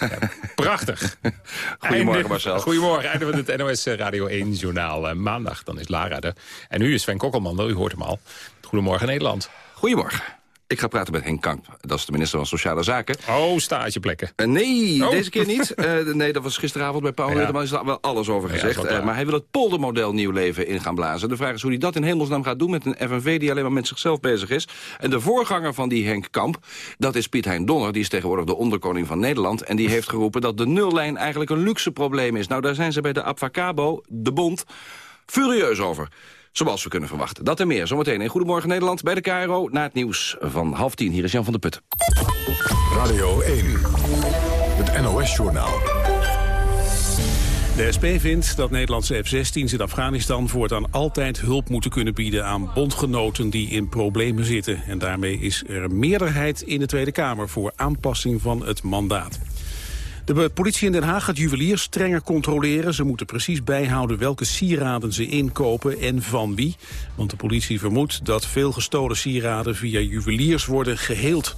Ja, prachtig. Goedemorgen einde, Marcel. Goedemorgen, einde van het NOS Radio 1 journaal. Uh, maandag, dan is Lara er. En nu is Sven Kokkelman, u hoort hem al. Goedemorgen Nederland. Goedemorgen. Ik ga praten met Henk Kamp, dat is de minister van Sociale Zaken. Oh, stageplekken. Uh, nee, oh. deze keer niet. Uh, nee, dat was gisteravond bij Paul ja. maar is daar wel alles over gezegd. Ja, maar hij wil het poldermodel nieuw leven in gaan blazen. De vraag is hoe hij dat in hemelsnaam gaat doen met een FNV die alleen maar met zichzelf bezig is. En de voorganger van die Henk Kamp, dat is Piet Hein Donner. Die is tegenwoordig de onderkoning van Nederland. En die heeft geroepen dat de nullijn eigenlijk een luxe probleem is. Nou, daar zijn ze bij de Abfacabo, de bond, furieus over. Zoals we kunnen verwachten. Dat en meer zometeen in Goedemorgen Nederland bij de KRO... na het nieuws van half tien. Hier is Jan van der Putten. Radio 1, het NOS-journaal. De SP vindt dat Nederlandse F-16's in Afghanistan voortaan altijd hulp moeten kunnen bieden aan bondgenoten die in problemen zitten. En daarmee is er een meerderheid in de Tweede Kamer voor aanpassing van het mandaat. De politie in Den Haag gaat juweliers strenger controleren. Ze moeten precies bijhouden welke sieraden ze inkopen en van wie. Want de politie vermoedt dat veel gestolen sieraden via juweliers worden geheeld.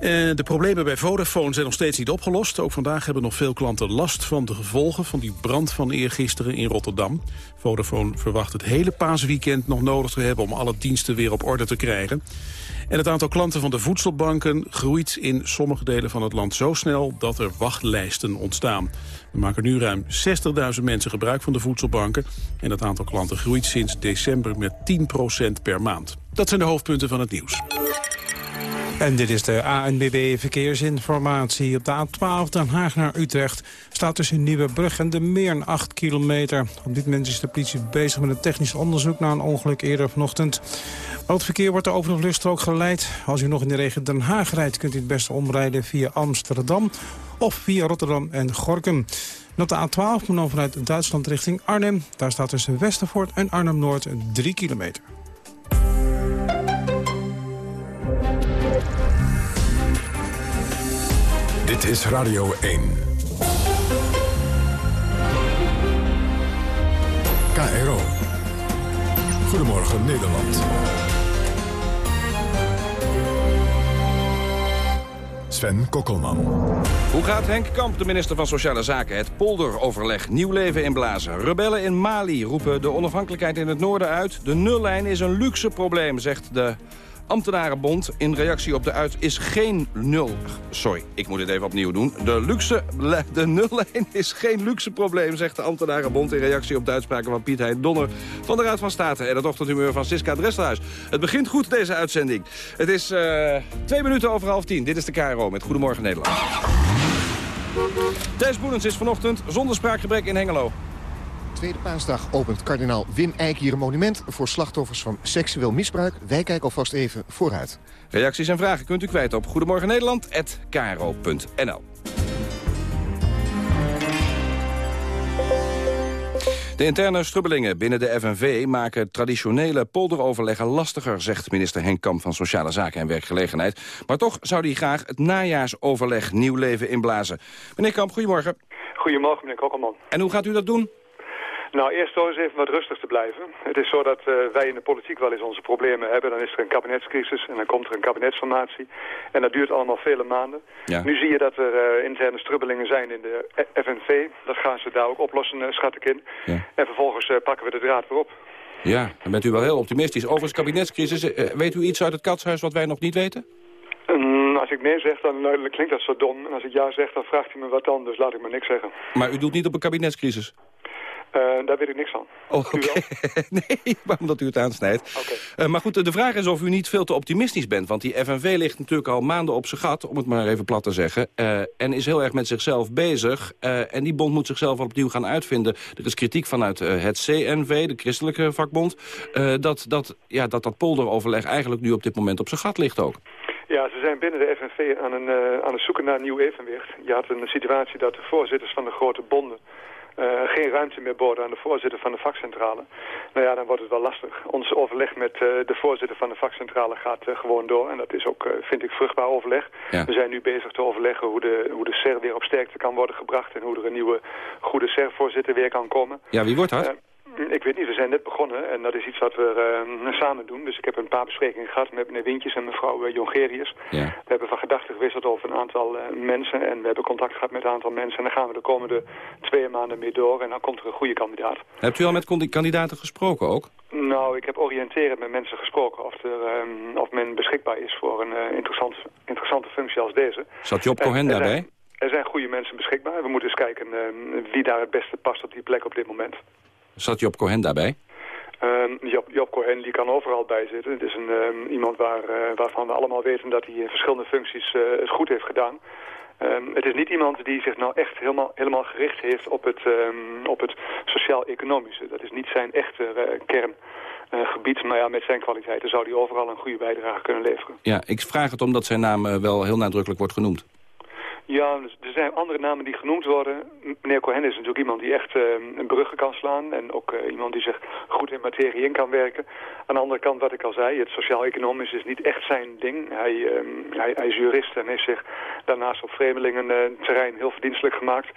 Uh, de problemen bij Vodafone zijn nog steeds niet opgelost. Ook vandaag hebben nog veel klanten last van de gevolgen van die brand van eergisteren in Rotterdam. Vodafone verwacht het hele paasweekend nog nodig te hebben om alle diensten weer op orde te krijgen. En het aantal klanten van de voedselbanken groeit in sommige delen van het land zo snel dat er wachtlijsten ontstaan. We maken nu ruim 60.000 mensen gebruik van de voedselbanken. En het aantal klanten groeit sinds december met 10% per maand. Dat zijn de hoofdpunten van het nieuws. En dit is de ANBB Verkeersinformatie. Op de A12 Den Haag naar Utrecht staat tussen Nieuwebrug en de Meern 8 kilometer. Op dit moment is de politie bezig met een technisch onderzoek naar een ongeluk eerder vanochtend. Al het verkeer wordt er over de vluchtstrook geleid. Als u nog in de regio Den Haag rijdt kunt u het beste omrijden via Amsterdam of via Rotterdam en Gorkum. En op de A12 moet dan vanuit Duitsland richting Arnhem. Daar staat tussen Westervoort en Arnhem-Noord 3 kilometer. Dit is Radio 1. KRO. Goedemorgen Nederland. Sven Kokkelman. Hoe gaat Henk Kamp, de minister van Sociale Zaken, het polderoverleg nieuw leven inblazen? Rebellen in Mali roepen de onafhankelijkheid in het noorden uit. De nullijn is een luxe probleem, zegt de ambtenarenbond in reactie op de uit is geen nul... Sorry, ik moet het even opnieuw doen. De, luxe, de nullijn is geen luxe probleem, zegt de ambtenarenbond... in reactie op de uitspraken van Piet Hein Donner van de Raad van State... en het ochtendhumeur van Siska Dresselhuis. Het begint goed, deze uitzending. Het is uh, twee minuten over half tien. Dit is de KRO met Goedemorgen Nederland. Thijs Boelens is vanochtend zonder spraakgebrek in Hengelo. Tweede paasdag opent kardinaal Wim Eijk hier een monument... voor slachtoffers van seksueel misbruik. Wij kijken alvast even vooruit. Reacties en vragen kunt u kwijt op Goedemorgen Nederland@kro.nl. De interne strubbelingen binnen de FNV maken traditionele polderoverleggen lastiger, zegt minister Henk Kamp van Sociale Zaken en Werkgelegenheid. Maar toch zou hij graag het najaarsoverleg nieuw leven inblazen. Meneer Kamp, goedemorgen. Goedemorgen, meneer Kokkelman. En hoe gaat u dat doen? Nou, eerst door eens even wat rustig te blijven. Het is zo dat uh, wij in de politiek wel eens onze problemen hebben. Dan is er een kabinetscrisis en dan komt er een kabinetsformatie. En dat duurt allemaal vele maanden. Ja. Nu zie je dat er uh, interne strubbelingen zijn in de FNV. Dat gaan ze daar ook oplossen, schat ik in. Ja. En vervolgens pakken we de draad weer op. Ja, dan bent u wel heel optimistisch. Overigens, kabinetscrisis, weet u iets uit het katshuis wat wij nog niet weten? Um, als ik nee zeg, dan klinkt dat zo dom. En als ik ja zeg, dan vraagt hij me wat dan. Dus laat ik maar niks zeggen. Maar u doet niet op een kabinetscrisis? Uh, daar weet ik niks van. Oh. Okay. nee, waarom dat u het aansnijdt. Okay. Uh, maar goed, de vraag is of u niet veel te optimistisch bent. Want die FNV ligt natuurlijk al maanden op zijn gat, om het maar even plat te zeggen. Uh, en is heel erg met zichzelf bezig. en die bond moet zichzelf opnieuw gaan uitvinden. Er is kritiek vanuit het CNV, de christelijke vakbond... dat, dat, ja, dat dat polderoverleg eigenlijk nu op dit moment op zijn gat ligt ook. Ja, ze zijn binnen de FNV aan, een, aan het zoeken naar een nieuw evenwicht. Je had een situatie dat de voorzitters van de grote bonden... Uh, geen ruimte meer boden aan de voorzitter van de vakcentrale. Nou ja, dan wordt het wel lastig. Ons overleg met uh, de voorzitter van de vakcentrale gaat uh, gewoon door. En dat is ook, vind ik, vruchtbaar overleg. Ja. We zijn nu bezig te overleggen hoe de, hoe de SER weer op sterkte kan worden gebracht... en hoe er een nieuwe goede SER-voorzitter weer kan komen. Ja, wie wordt dat? Ik weet niet, we zijn net begonnen en dat is iets wat we eh, samen doen. Dus ik heb een paar besprekingen gehad met meneer Wintjes en mevrouw uh, Jongerius. Ja. We hebben van gedachten gewisseld over een aantal eh, mensen en we hebben contact gehad met een aantal mensen. En daar gaan we de komende twee maanden mee door en dan komt er een goede kandidaat. Hebt u al met kandidaten gesproken ook? Nou, ik heb oriënterend met mensen gesproken of, er, of men beschikbaar is voor een interessant, interessante functie als deze. Zat Job En Cohen er zijn- daarbij? Er zijn goede mensen beschikbaar. We moeten eens kijken wie daar het beste past op die plek op dit moment. Zat Job Cohen daarbij? Ehm, Job, Job Cohen die kan overal bij zitten. Het is een, ehm, iemand waar, eh, waarvan we allemaal weten dat hij in verschillende functies eh, het goed heeft gedaan. Ehm, het is niet iemand die zich nou echt helemaal, helemaal gericht heeft op het, op het sociaal-economische. Dat is niet zijn echte eh, kerngebied. maar ja, met zijn kwaliteiten zou hij overal een goede bijdrage kunnen leveren. Ja, ik vraag het omdat zijn naam eh, wel heel nadrukkelijk wordt genoemd. Ja, er zijn andere namen die genoemd worden. Meneer Cohen is natuurlijk iemand die echt eh, een bruggen kan slaan. En ook eh, iemand die zich goed in materie in kan werken. Aan de andere kant, wat ik al zei, het sociaal-economisch is niet echt zijn ding. Hij, ehm, hij, is jurist en heeft zich daarnaast op vreemdelingenterrein heel verdienstelijk gemaakt.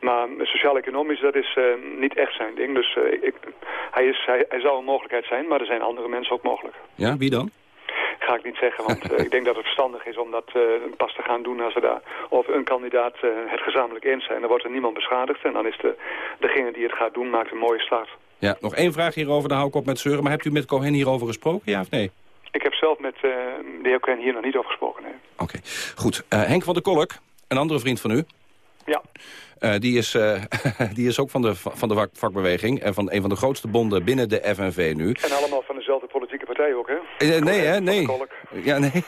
Maar sociaal-economisch, dat is eh, niet echt zijn ding. Dus eh, ik, hij, is, hij, hij zou een mogelijkheid zijn, maar er zijn andere mensen ook mogelijk. Ja, wie dan? Ga ik niet zeggen, want eh, ik denk dat het verstandig is om dat eh, pas te gaan doen als we daar over een kandidaat eh, het gezamenlijk eens zijn. Dan wordt er niemand beschadigd en dan is de, degene die het gaat doen, maakt een mooie start. Ja, nog één vraag hierover, dan hou ik op met zeuren. Maar hebt u met Cohen hierover gesproken, ja of nee? Ik heb zelf met de heer Cohen hier nog niet over gesproken. Nee. Oké, goed. Henk van der Kolk, een andere vriend van u. Ja. Die, is, die is ook van de, van de vak- vakbeweging en van een van de grootste bonden binnen de FNV nu. En allemaal van dezelfde politieke partij ook, hè? Eh, nee, hè? Nee. Ja, nee.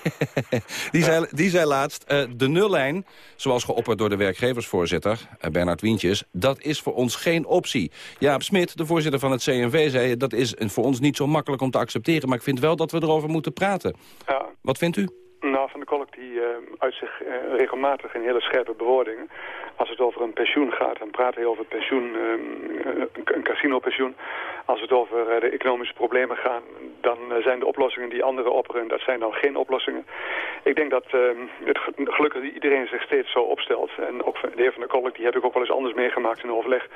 die, zei, die zei laatst, eh, de nullijn, zoals geopperd door de werkgeversvoorzitter, eh, Bernard Wientjes, dat is voor ons geen optie. Jaap Smit, de voorzitter van het CNV, zei, dat is voor ons niet zo makkelijk om te accepteren, maar ik vind wel dat we erover moeten praten. Ja. Wat vindt u? Nou, Van der Kolk die uit zich regelmatig in hele scherpe bewoordingen. Als het over een pensioen gaat, dan praat hij over pensioen, eh, een, een casinopensioen. Als het over eh, de economische problemen gaat, dan eh, zijn de oplossingen die anderen opperen, dat zijn dan geen oplossingen. Ik denk dat eh, het ge- gelukkig iedereen zich steeds zo opstelt. En ook de heer Van der Kolk, die heb ik ook wel eens anders meegemaakt in overleg.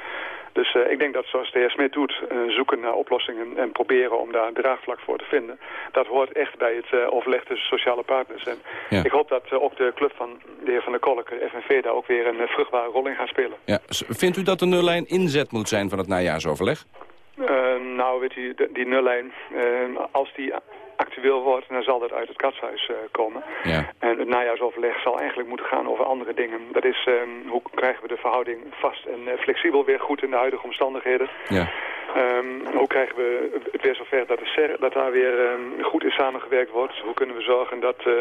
Dus eh, ik denk dat zoals de heer Smit doet, zoeken naar oplossingen en proberen om daar draagvlak voor te vinden. Dat hoort echt bij het overleg tussen sociale partners. En Ja. ik hoop dat ook de club van de heer Van der Kolk, de FNV, daar ook weer een vruchtbare rol in gaat spelen. Ja, vindt u dat de nullijn inzet moet zijn van het najaarsoverleg? Eh, nou, weet u, die nullijn, eh, als die actueel wordt, dan zal dat uit het katshuis eh, komen. Ja. En het najaarsoverleg zal eigenlijk moeten gaan over andere dingen. Dat is, eh, hoe krijgen we de verhouding vast en eh, flexibel weer goed in de huidige omstandigheden? Ja. Ehm, hoe krijgen we het weer zover dat, de dat daar weer ehm, goed in samengewerkt wordt? Hoe kunnen we zorgen dat, eh,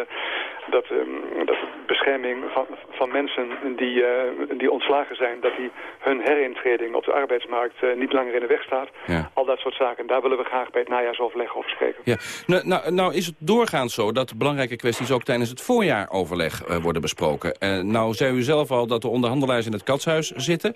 dat, ehm, dat de bescherming van, van mensen die, eh, die ontslagen zijn... dat die hun herintreding op de arbeidsmarkt eh, niet langer in de weg staat? Ja. Al dat soort zaken. Daar willen we graag bij het najaarsoverleg over spreken. Ja. Nou, nou, nou is het doorgaans zo dat belangrijke kwesties ook tijdens het voorjaaroverleg worden besproken. Nou zei u zelf al dat de onderhandelaars in het katshuis zitten.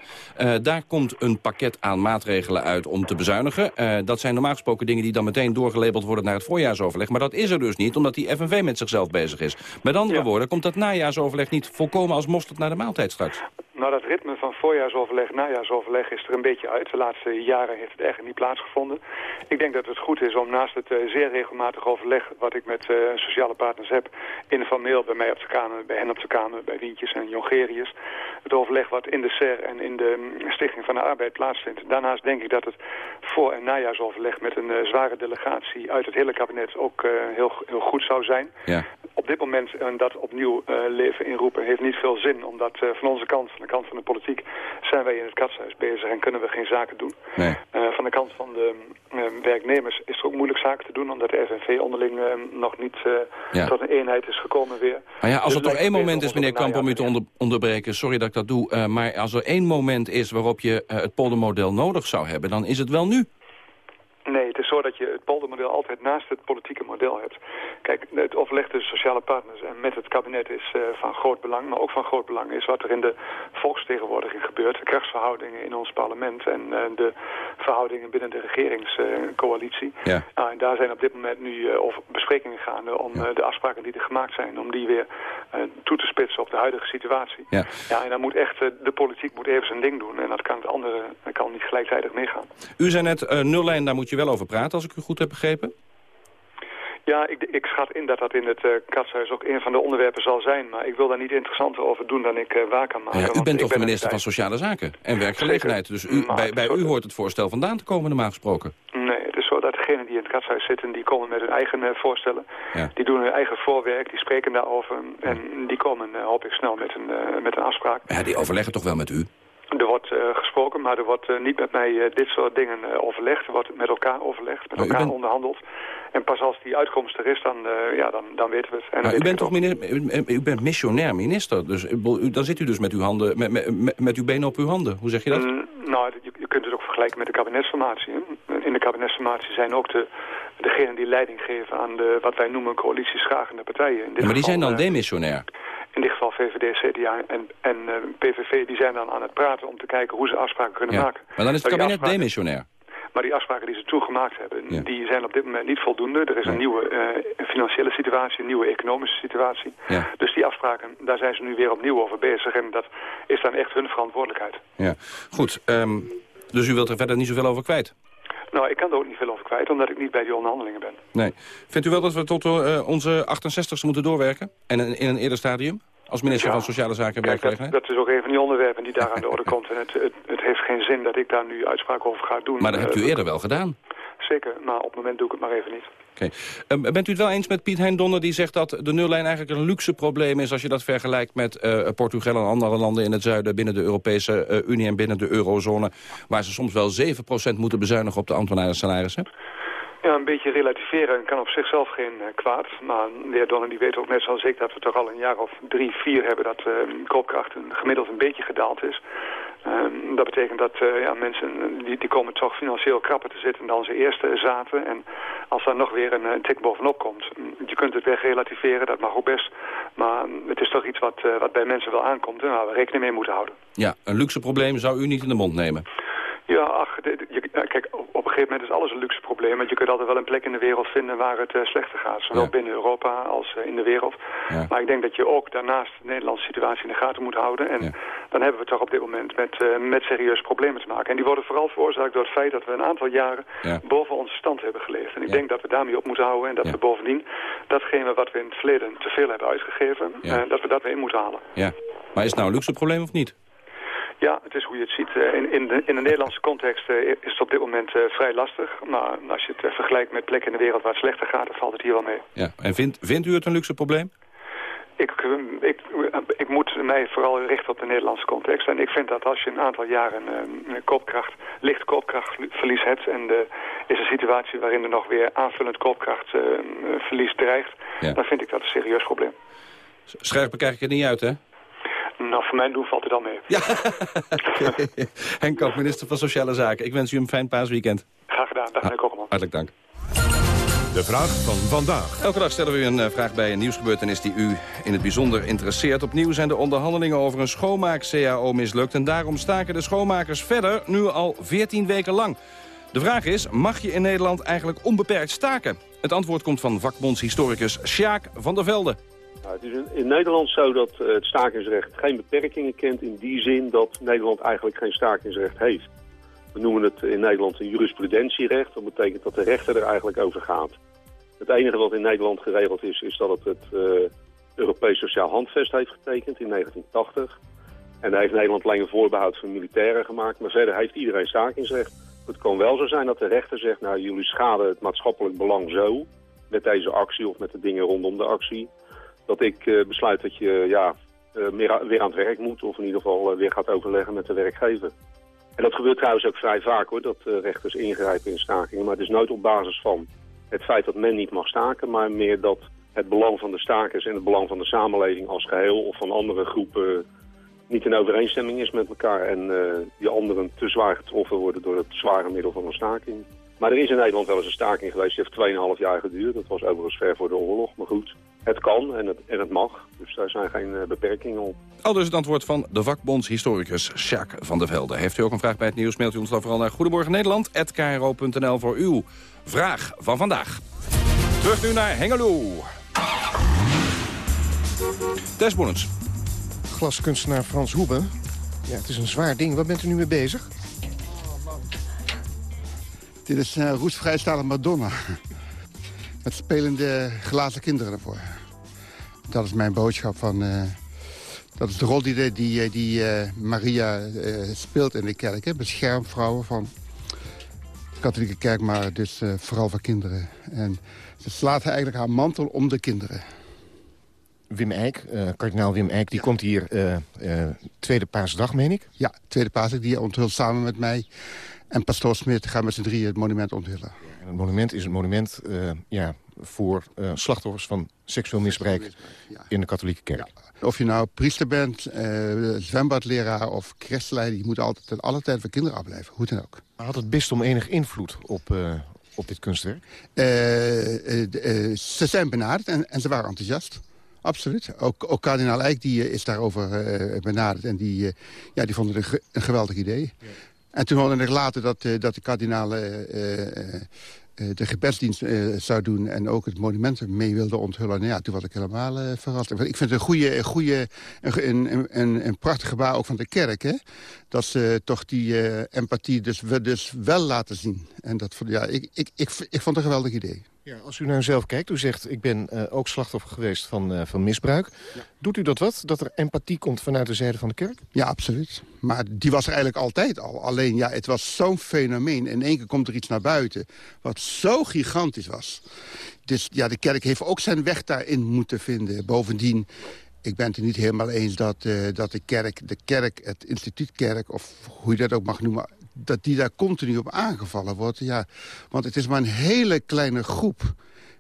Daar komt een pakket aan maatregelen uit om te bezuinigen. Eh, dat zijn normaal gesproken dingen die dan meteen doorgelabeld worden naar het voorjaarsoverleg. Maar dat is er dus niet, omdat die FNV met zichzelf bezig is. Met andere woorden, komt dat najaarsoverleg niet volkomen als mosterd naar de maaltijd straks. Nou, dat ritme van voorjaarsoverleg, najaarsoverleg is er een beetje uit. De laatste jaren heeft het eigenlijk niet plaatsgevonden. Ik denk dat het goed is om naast het eh, zeer regelmatig overleg... wat ik met eh, sociale partners heb, informeel bij mij op de Kamer... bij hen op de Kamer, bij Wientjes en Jongerius... het overleg wat in de SER en in de mm, Stichting van de Arbeid plaatsvindt. Daarnaast denk ik dat het voor- en najaarsoverleg... met een eh, zware delegatie uit het hele kabinet ook heel, heel goed zou zijn Ja. op dit moment dat opnieuw leven inroepen heeft niet veel zin. Omdat van onze kant, van de kant van de politiek, zijn wij in het katshuis bezig en kunnen we geen zaken doen. Nee. Eh, van de kant van de eh, werknemers is het ook moeilijk zaken te doen, omdat de FNV onderling eh, nog niet Ja. tot een eenheid is gekomen weer. Maar ja, als Dus er toch één moment is, meneer Kamp, om u te onder- onderbreken... sorry dat ik dat doe, maar als er één moment is waarop je het poldermodel nodig zou hebben... dan is het wel nu. Nee, het is zo dat je het poldermodel altijd naast het politieke model hebt. Kijk, het overleg tussen sociale partners en met het kabinet is uh, van groot belang. Maar ook van groot belang is wat er in de volksvertegenwoordiging gebeurt. De krachtsverhoudingen in ons parlement en uh, de verhoudingen binnen de regeringscoalitie. Uh, ja. nou, en daar zijn op dit moment nu over besprekingen gaande om Ja. de afspraken die er gemaakt zijn... om die weer toe te spitsen op de huidige situatie. Ja. Ja, en dan moet echt, de politiek moet even zijn ding doen. En dat kan het andere dat kan niet gelijktijdig meegaan. U zei net, nullijn, daar moet je wel over praten, als ik u goed heb begrepen. Ja, ik, ik schat in dat dat in het uh, katshuis ook een van de onderwerpen zal zijn. Maar ik wil daar niet interessanter over doen dan ik uh, waar kan maken. Ja, u bent toch de minister van Sociale Zaken en Werkgelegenheid. Dus u, Maar bij, bij u hoort het voorstel vandaan te komen, normaal gesproken. Nee, het is zo dat degenen die in het katshuis zitten, die komen met hun eigen uh, voorstellen. Ja. Die doen hun eigen voorwerk, die spreken daarover. En die komen, hoop ik, snel met een, met een afspraak. Ja, die overleggen toch wel met u? Er wordt uh, gesproken, maar er wordt uh, niet met mij uh, dit soort dingen overlegd. Er wordt met elkaar overlegd, met u elkaar bent- onderhandeld. En pas als die uitkomst er is, dan, ja, dan, dan weten we het. En u bent toch minister, u, u bent missionair minister, dus u- dan zit u dus met uw handen, met, met, met- uw benen op uw handen. Hoe zeg je dat? Mm, nou, je, je kunt het ook vergelijken met de kabinetsformatie. In de kabinetsformatie zijn ook de, degenen die leiding geven aan de, wat wij noemen coalitieschragende partijen. In dit Ja, maar die geval, zijn dan eh, demissionair. In dit geval VVD, CDA en, en eh, PVV, die zijn dan aan het praten om te kijken hoe ze afspraken kunnen Ja. maken. Maar dan is het kabinet afspraken- demissionair. Maar die afspraken die ze toen gemaakt hebben, Ja. die zijn op dit moment niet voldoende. Er is een nieuwe eh, financiële situatie, een nieuwe economische situatie. Ja. Dus die afspraken, daar zijn ze nu weer opnieuw over bezig. En dat is dan echt hun verantwoordelijkheid. Ja. Goed, ehm, dus u wilt er verder niet zoveel over kwijt? Nou, ik kan er ook niet veel over kwijt, omdat ik niet bij die onderhandelingen ben. Nee. Vindt u wel dat we tot eh, onze 68ste moeten doorwerken? En in, in een eerder stadium? Als minister Ja. van Sociale Zaken en Kijk, dat, Werkgelegenheid? dat is ook een van die onderwerpen die daar aan de orde komt. En het, het, het heeft geen zin dat ik daar nu uitspraak over ga doen. Maar dat hebt u Eh, eerder wel gedaan. Zeker, maar op het moment doe ik het maar even niet. Oké. Ehm, bent u het wel eens met Piet Hein Donner die zegt dat de nullijn eigenlijk een luxe probleem is... als je dat vergelijkt met eh, Portugal en andere landen in het zuiden... binnen de Europese eh, Unie en binnen de eurozone... waar ze soms wel 7% moeten bezuinigen op de ambtenaren salarissen? Ja, een beetje relativeren kan op zichzelf geen eh, kwaad. Maar de heer Donner die weet ook net zoals ik dat we toch al een jaar of drie, vier hebben... dat koopkracht een, gemiddeld een beetje gedaald is. Ehm, dat betekent dat eh, ja, mensen eh, die, die komen toch financieel krapper te zitten dan ze eerst eh, zaten. En als daar nog weer een, tik bovenop komt, mm, je kunt het wegrelativeren, dat mag ook best. Maar mm, het is toch iets wat, wat bij mensen wel aankomt en waar we rekening mee moeten houden. Ja, een luxe probleem zou u niet in de mond nemen. Ja, ach, je, kijk, op een gegeven moment is alles een luxe probleem. Want je kunt altijd wel een plek in de wereld vinden waar het eh, slechter gaat. Zowel Ja. binnen Europa als eh, in de wereld. Ja. Maar ik denk dat je ook daarnaast de Nederlandse situatie in de gaten moet houden. En dan hebben we toch op dit moment met, eh, met serieuze problemen te maken. En die worden vooral veroorzaakt door het feit dat we een aantal jaren Ja. boven onze stand hebben geleefd. En ik denk dat we daarmee op moeten houden. En dat we bovendien datgene wat we in het verleden te veel hebben uitgegeven, dat we dat weer in moeten halen. Ja. Maar is het nou een luxe probleem of niet? Ja, het is hoe je het ziet. Eh, In, in, de, in de Nederlandse context eh, is het op dit moment eh, vrij lastig. Maar als je het vergelijkt met plekken in de wereld waar het slechter gaat, dan valt het hier wel mee. Ja. En vindt, vindt u het een luxe probleem? Ik, ik, ik moet mij vooral richten op de Nederlandse context. En ik vind dat als je een aantal jaren eh, koopkracht, licht koopkrachtverlies hebt... en er is een situatie waarin er nog weer aanvullend koopkrachtverlies dreigt... Ja. dan vind ik dat een serieus probleem. Scherper krijg ik het niet uit, hè? Nou, voor mijn doen valt het al mee. Henk Kamp, minister van Sociale Zaken. Ik wens u een fijn paasweekend. Graag gedaan, daar ben ik ook allemaal. Hartelijk dank. De vraag van vandaag. Elke dag stellen we u een eh, vraag bij een nieuwsgebeurtenis die u in het bijzonder interesseert. Opnieuw zijn de onderhandelingen over een schoonmaak-CAO mislukt. En daarom staken de schoonmakers verder, nu al 14 weken lang. De vraag is, mag je in Nederland eigenlijk onbeperkt staken? Het antwoord komt van vakbondshistoricus Sjaak van der Velde. Nou, het is in, Nederland zo dat eh, het stakingsrecht geen beperkingen kent in die zin dat Nederland eigenlijk geen stakingsrecht heeft. We noemen het in Nederland een jurisprudentierecht. Dat betekent dat de rechter er eigenlijk over gaat. Het enige wat in Nederland geregeld is, is dat het het eh, Europees Sociaal Handvest heeft getekend in 1980. En daar heeft Nederland alleen een voorbehoud voor militairen gemaakt. Maar verder heeft iedereen stakingsrecht. Het kan wel zo zijn dat de rechter zegt, nou jullie schaden het maatschappelijk belang zo met deze actie of met de dingen rondom de actie dat ik eh, besluit dat je ja, eh, meer weer aan het werk moet... of in ieder geval eh, weer gaat overleggen met de werkgever. En dat gebeurt trouwens ook vrij vaak, hoor, dat rechters ingrijpen in stakingen. Maar het is nooit op basis van het feit dat men niet mag staken... maar meer dat het belang van de stakers en het belang van de samenleving als geheel... of van andere groepen niet in overeenstemming is met elkaar... en die anderen te zwaar getroffen worden door het zware middel van een staking. Maar er is in Nederland wel eens een staking geweest, die heeft 2,5 jaar geduurd. Dat was overigens ver voor de oorlog, maar goed. Het kan en het, en het mag, dus daar zijn geen eh, beperkingen op. Al dus het antwoord van de vakbondshistoricus Sjaak van der Velde. Heeft u ook een vraag bij het nieuws, mailt u ons dan vooral naar goedemorgennederland.kro.nl voor uw vraag van vandaag. Terug nu naar Hengelo. Des Boenens. Glaskunstenaar Frans Hoebe. Ja, het is een zwaar ding. Wat bent u nu mee bezig? Dit is een roestvrijstalen Madonna. Met spelende glazen kinderen ervoor. Dat is mijn boodschap van... eh, dat is de rol die, die, eh, die eh, Maria speelt in de kerk. Hè? Beschermvrouwen van de katholieke kerk, maar dus vooral voor kinderen. En ze slaat eigenlijk haar mantel om de kinderen. Wim Eijk, kardinaal Wim Eijk, die komt hier tweede paasdag, meen ik? Ja, tweede paas, die onthult samen met mij. En pastoor Smit gaan met z'n drieën het monument onthullen. En het monument is een monument eh, ja, voor eh, slachtoffers van seksueel misbruik in de katholieke kerk. Of je nou priester bent, eh, zwembadleraar of christenleider... je moet altijd ten alle tijd voor kinderen afblijven, hoe dan ook. Had het bisdom enig invloed op, op dit kunstwerk? Ze zijn benaderd en, en ze waren enthousiast. Absoluut. Ook, ook kardinaal Eijk die, is daarover eh, benaderd. En die, ja, die vonden het een, ge- een geweldig idee. En toen hoorde ik later dat, eh, dat de kardinaal eh, eh, de gebedsdienst eh, zou doen... en ook het monument mee wilde onthullen. Nou ja, toen was ik helemaal eh, verrast. Ik vind het een, goede, goede, een, een, prachtig gebaar ook van de kerk. Hè? Dat ze toch die empathie dus, we dus wel laten zien. En dat, ja, ik, ik, ik, ik vond het een geweldig idee. Ja, als u naar zelf kijkt, u zegt... ik ben eh, ook slachtoffer geweest van, eh, van misbruik. Doet u dat wat, dat er empathie komt vanuit de zijde van de kerk? Ja, absoluut. Maar die was er eigenlijk altijd al. Alleen, ja, het was zo'n fenomeen. In één keer komt er iets naar buiten wat zo gigantisch was. Dus ja, de kerk heeft ook zijn weg daarin moeten vinden. Bovendien, ik ben het er niet helemaal eens dat, eh, dat de kerk, de kerk, het instituutkerk... of hoe je dat ook mag noemen, dat die daar continu op aangevallen wordt. Ja, want het is maar een hele kleine groep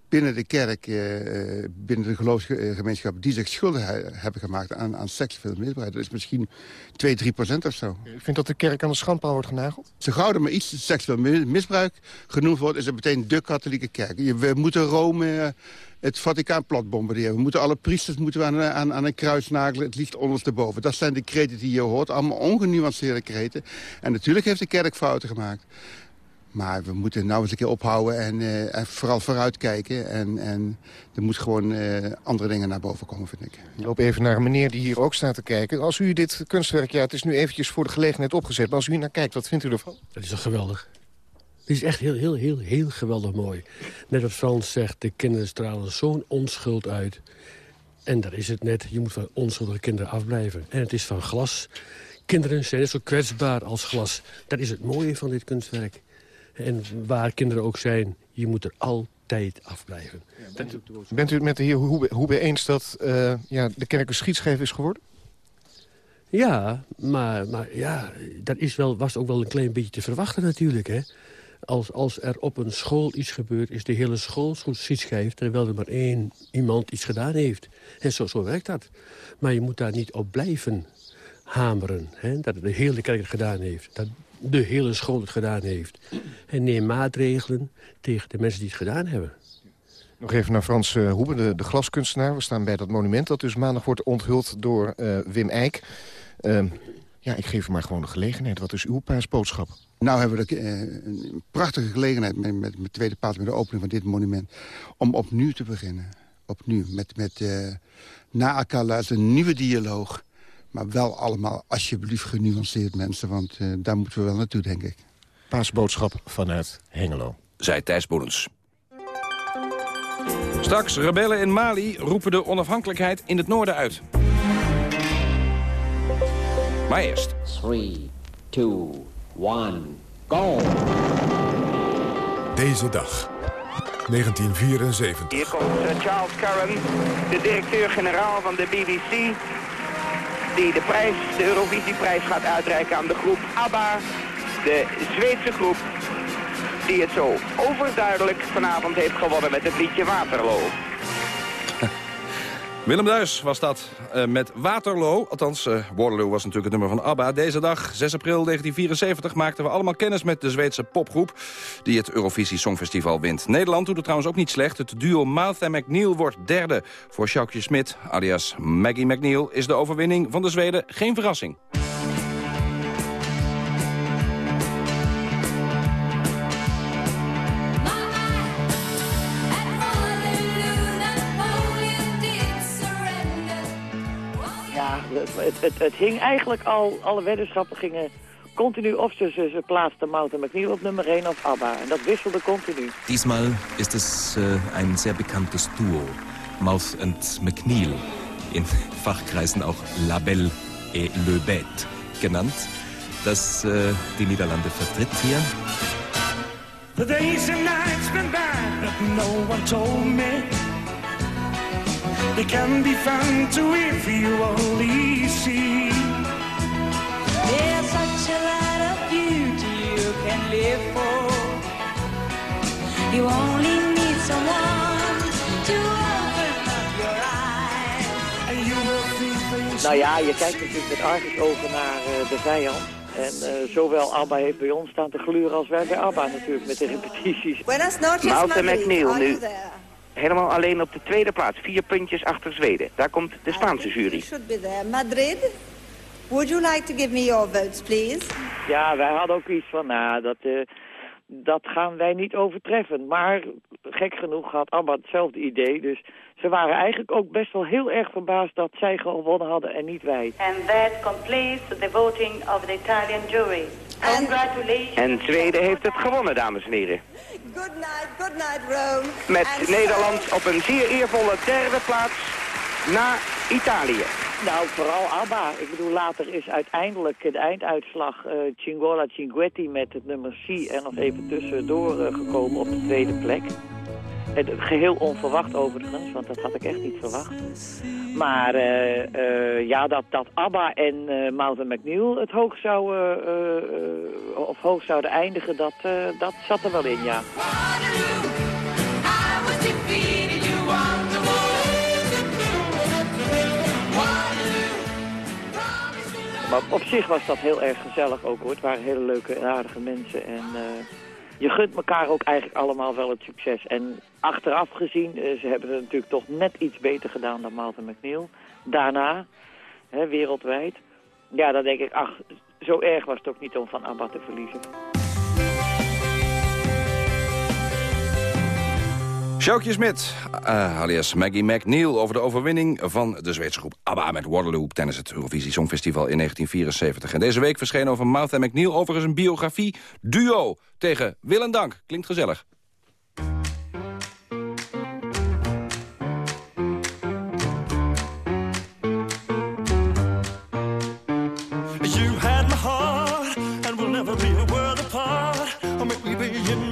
binnen de kerk, eh, binnen de geloofsgemeenschap... die zich schuldig he- hebben gemaakt aan, aan seksueel misbruik. Dat is misschien 2, 3 procent of zo. Ik vind dat de kerk aan de schandpaal wordt genageld. Zo gauw er maar iets seksueel mi- misbruik genoemd wordt... is het meteen de katholieke kerk. Je- We moeten Rome, eh, het Vaticaan plat bombarderen. We moeten alle priesters moeten we aan, aan, aan een kruis nagelen, het liefst ondersteboven. Dat zijn de kreten die je hoort, allemaal ongenuanceerde kreten. En natuurlijk heeft de kerk fouten gemaakt. Maar we moeten nou eens een keer ophouden en, eh, en vooral vooruitkijken. En, en er moet gewoon eh, andere dingen naar boven komen, vind ik. Ik loop even naar een meneer die hier ook staat te kijken. Als u dit kunstwerk, ja, het is nu eventjes voor de gelegenheid opgezet... maar als u hier naar kijkt, wat vindt u ervan? Dat is toch geweldig? Het is echt heel, heel, heel, heel geweldig mooi. Net wat Frans zegt, de kinderen stralen zo'n onschuld uit. En daar is het net, je moet van onschuldige kinderen afblijven. En het is van glas. Kinderen zijn net zo kwetsbaar als glas. Dat is het mooie van dit kunstwerk. En waar kinderen ook zijn, je moet er altijd afblijven. Bent u het met de heer Hoebe, Hoebe eens dat eh, ja, de kerk een schietschijf is geworden? Ja, maar, maar ja, dat is wel, was ook wel een klein beetje te verwachten natuurlijk. Hè? Als, als er op een school iets gebeurt, is de hele school schietschijf... terwijl er maar één iemand iets gedaan heeft. En zo, zo werkt dat. Maar je moet daar niet op blijven hameren. Hè? Dat de hele kerk het gedaan heeft. Dat de hele school het gedaan heeft. En neem maatregelen tegen de mensen die het gedaan hebben. Nog even naar Frans eh, Hoebe, de, de glaskunstenaar. We staan bij dat monument dat dus maandag wordt onthuld door eh, Wim Eijk. Ehm, ja, ik geef u maar gewoon de gelegenheid. Wat is uw paasboodschap? Nou hebben we de, eh, een prachtige gelegenheid met, met, met tweede paas, met de opening van dit monument, om opnieuw te beginnen. Opnieuw, met, met eh, na elkaar luisteren, een nieuwe dialoog. Maar wel allemaal alsjeblieft genuanceerd mensen, want eh, daar moeten we wel naartoe, denk ik. Paasboodschap vanuit Hengelo. Zij Thijs Boelens. Straks, rebellen in Mali roepen de onafhankelijkheid in het noorden uit. Maar eerst. 3, 2, 1, go! Deze dag, 1974. Hier komt eh, Charles Curran, de directeur-generaal van de BBC... die de prijs, de Eurovisieprijs gaat uitreiken aan de groep ABBA... de Zweedse groep die het zo overduidelijk vanavond heeft gewonnen met het liedje Waterloo. Willem Duis was dat uh, met Waterloo. Althans, uh, Waterloo was natuurlijk het nummer van ABBA. Deze dag, 6 april 1974, maakten we allemaal kennis met de Zweedse popgroep... die het Eurovisie Songfestival wint. Nederland doet het trouwens ook niet slecht. Het duo Mouth en McNeil wordt derde. Voor Sjoukje Smit, alias Maggie McNeil... is de overwinning van de Zweden geen verrassing. Het, het, het hing eigenlijk al, alle weddenschappen gingen continu of ze, ze, ze plaatsten McNeil op nummer 1 of ABBA. En dat wisselde continu. Diesmal ist es äh, ein sehr bekanntes Duo. Mouth and McNeil. In Fachkreisen auch La Belle et Le Bête genannt. Das äh, die Niederlande vertritt hier. The days and nights been bad, but no one told me They can be fun to if you only see. There's such a lot of beauty you can live for. You only need someone to open up your eyes. And you will see things. Nou ja, je kijkt natuurlijk met argusogen naar uh, de vijand. En uh, zowel ABBA heeft bij ons staan te gluren als wij bij ABBA natuurlijk met de repetities. Buenas noches, Malte McNeil nu helemaal alleen op de tweede plaats. Vier puntjes achter Zweden. Daar komt de Spaanse jury. Madrid, would you like to give me your votes, please? Ja, wij hadden ook iets van, nou, dat, uh, dat gaan wij niet overtreffen. Maar gek genoeg had ABBA hetzelfde idee, dus ze waren eigenlijk ook best wel heel erg verbaasd dat zij gewonnen hadden en niet wij. And that completes the voting of the Italian jury. Congratulations. En Zweden heeft het gewonnen, dames en heren. Good night, good night, Rome. Met Nederland op een zeer eervolle derde plaats na Italië. Nou, vooral ABBA. Ik bedoel, later is uiteindelijk de einduitslag uh, Cingola Cinguetti met het nummer C er nog even tussendoor uh, gekomen op de tweede plek. Het, geheel onverwacht overigens, want dat had ik echt niet verwacht. Maar uh, uh, ja, dat, dat ABBA en uh, Mountain McNeil het hoog, zou, of hoog zouden eindigen, dat, dat zat er wel in, ja. Maar op zich was dat heel erg gezellig ook hoor. Het waren hele leuke en aardige mensen en je gunt elkaar ook eigenlijk allemaal wel het succes. En achteraf gezien, uh, ze hebben het natuurlijk toch net iets beter gedaan dan Martin McNeil. Daarna, hè, wereldwijd. Ja, dan denk ik, ach, zo erg was het ook niet om van ABBA te verliezen. Sjoukje Smit, uh, alias Maggie McNeil... over de overwinning van de Zweedse groep ABBA met Waterloo... tijdens het Eurovisie Songfestival in 1974. En deze week verscheen over Mouth en McNeil overigens een biografie... Duo tegen Wil en Dank. Klinkt gezellig. You had my heart and we'll never be a world apart. Or maybe in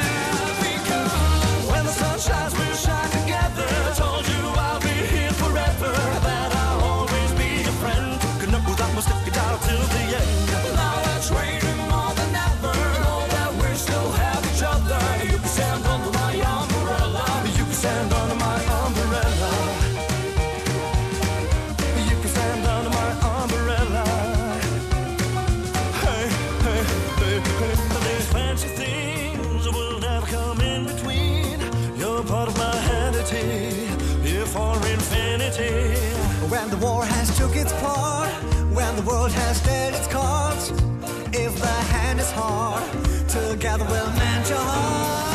When the war has took its part, when the world has dealt its cards, if the hand is hard, together we'll mend your heart.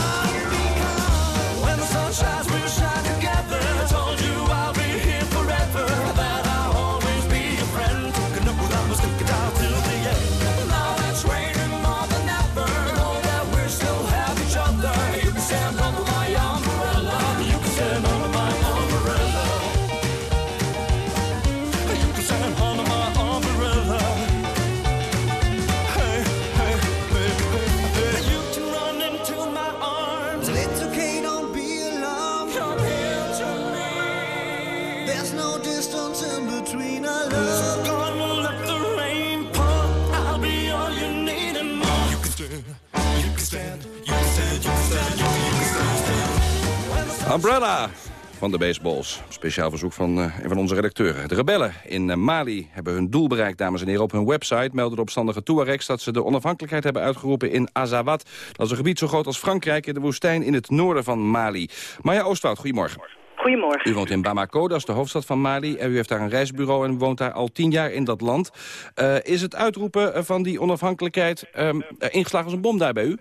Umbrella van de baseballs. Speciaal verzoek van eh, een van onze redacteuren. De rebellen in eh, Mali hebben hun doel bereikt, dames en heren. Op hun website melden de opstandige Tuaregs dat ze de onafhankelijkheid hebben uitgeroepen in Azawad. Dat is een gebied zo groot als Frankrijk in de woestijn in het noorden van Mali. Maya Oostwoud, goedemorgen. Goedemorgen. U woont in Bamako, dat is de hoofdstad van Mali. En u heeft daar een reisbureau en woont daar al tien jaar in dat land. Eh, is het uitroepen van die onafhankelijkheid ehm, ingeslagen als een bom daar bij u?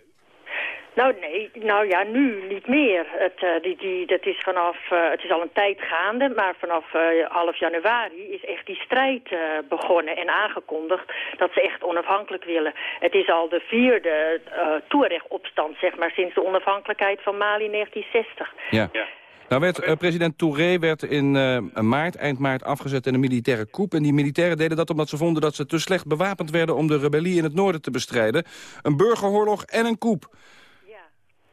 Nou nee, nou ja, nu niet meer. Het, uh, die, die, dat is vanaf, uh, het is al een tijd gaande, maar vanaf uh, half januari is echt die strijd begonnen en aangekondigd dat ze echt onafhankelijk willen. Het is al de vierde Tuareg-opstand, zeg maar, sinds de onafhankelijkheid van Mali in 1960. Ja. ja. Nou werd president Touré werd in maart, eind maart afgezet in een militaire coup. En die militairen deden dat omdat ze vonden dat ze te slecht bewapend werden... om de rebellie in het noorden te bestrijden. Een burgeroorlog en een coup.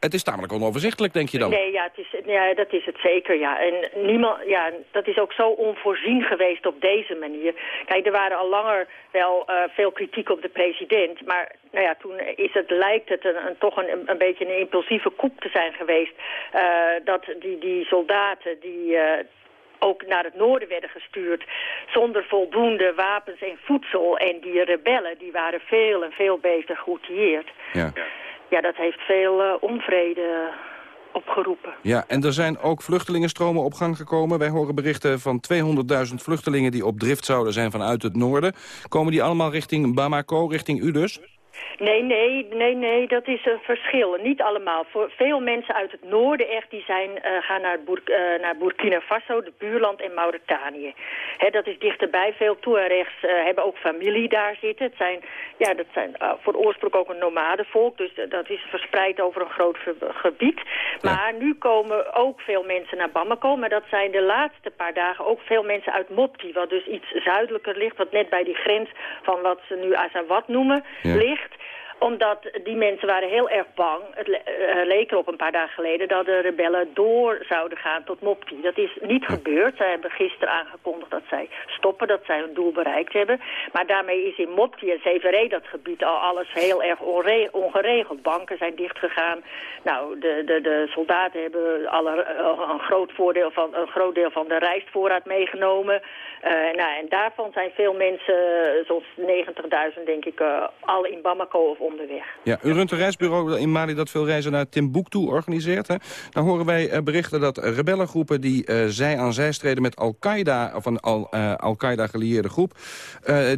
Het is tamelijk onoverzichtelijk, denk je dan? Nee, ja, het is, ja, dat is het zeker, ja. En niemand, ja, dat is ook zo onvoorzien geweest op deze manier. Kijk, er waren al langer wel uh, veel kritiek op de president. Maar nou ja, toen is het, lijkt het een, een toch een, een beetje een impulsieve koep te zijn geweest. Uh, dat die, die soldaten die... Uh, ook naar het noorden werden gestuurd zonder voldoende wapens en voedsel. En die rebellen die waren veel en veel beter geoutilleerd. Ja ja, dat heeft veel uh, onvrede opgeroepen. Ja, en er zijn ook vluchtelingenstromen op gang gekomen. Wij horen berichten van 200.000 vluchtelingen die op drift zouden zijn vanuit het noorden. Komen die allemaal richting Bamako, richting u dus? Nee, nee, nee, nee, dat is een verschil. Niet allemaal. Voor veel mensen uit het noorden echt, die zijn, uh, gaan naar, uh, naar Burkina Faso, de buurland en Mauritanië. Hè, dat is dichterbij. Veel Tuaregs uh, hebben ook familie daar zitten. Het zijn, ja, dat zijn voor oorsprong ook een nomadenvolk, dus dat is verspreid over een groot gebied. Maar ja. nu komen ook veel mensen naar Bamako, maar dat zijn de laatste paar dagen ook veel mensen uit Mopti, wat dus iets zuidelijker ligt, wat net bij die grens van wat ze nu Azawad noemen, ja. ligt echt omdat die mensen waren heel erg bang. Het le uh, leek erop een paar dagen geleden dat de rebellen door zouden gaan tot Mopti. Dat is niet gebeurd. Zij hebben gisteren aangekondigd dat zij stoppen, dat zij hun doel bereikt hebben. Maar daarmee is in Mopti en Severé dat gebied al alles heel erg ongeregeld. Banken zijn dichtgegaan. Nou, de, de, de soldaten hebben alle, uh, een, groot voordeel van, een groot deel van de rijstvoorraad meegenomen. Uh, nou, en daarvan zijn veel mensen, zoals 90.000 denk ik, al in Bamako of onderweg. Ja, runt een reisbureau in Mali dat veel reizen naar Timbuktu organiseert. Hè? Dan horen wij uh, berichten dat rebellengroepen die uh, zij aan zij streden met Al-Qaeda... of een Al-Qaeda uh, Al gelieerde groep...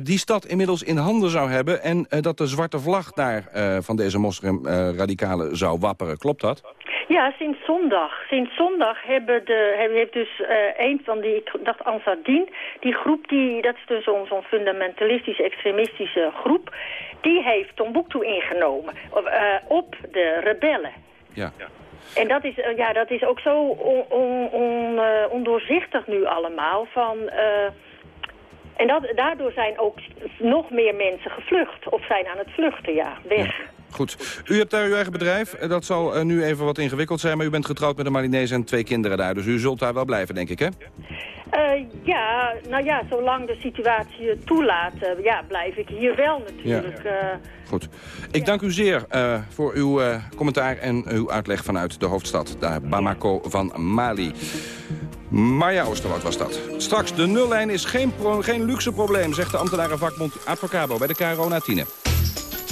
die stad inmiddels in handen zou hebben... en dat de zwarte vlag daar van deze moslimradicalen zou wapperen. Klopt dat? Ja, sinds zondag. Sinds zondag hebben de, heeft dus uh, een van die, ik dacht Ansardin, die groep, die, dat is dus zo'n zo fundamentalistische, extremistische groep, die heeft Tombuktu ingenomen uh, op de rebellen. Ja. En dat is, uh, ja, dat is ook zo on, on, on, ondoorzichtig nu allemaal. Van, en dat, daardoor zijn ook nog meer mensen gevlucht. Of zijn aan het vluchten, ja, weg. Ja. Goed. U hebt daar uw eigen bedrijf. Dat zal uh, nu even wat ingewikkeld zijn, maar u bent getrouwd met een Malinese en twee kinderen daar. Dus u zult daar wel blijven, denk ik, hè? Uh, ja, nou ja, zolang de situatie het toelaat, uh, ja, blijf ik hier wel natuurlijk. Ja. Goed. Ik ja. dank u zeer voor uw commentaar en uw uitleg vanuit de hoofdstad, daar Bamako van Mali. Marja Oosterwoud was dat. Straks, de nullijn is geen, geen luxe probleem, zegt de ambtenarenvakbond Advocabo bij de KRO na.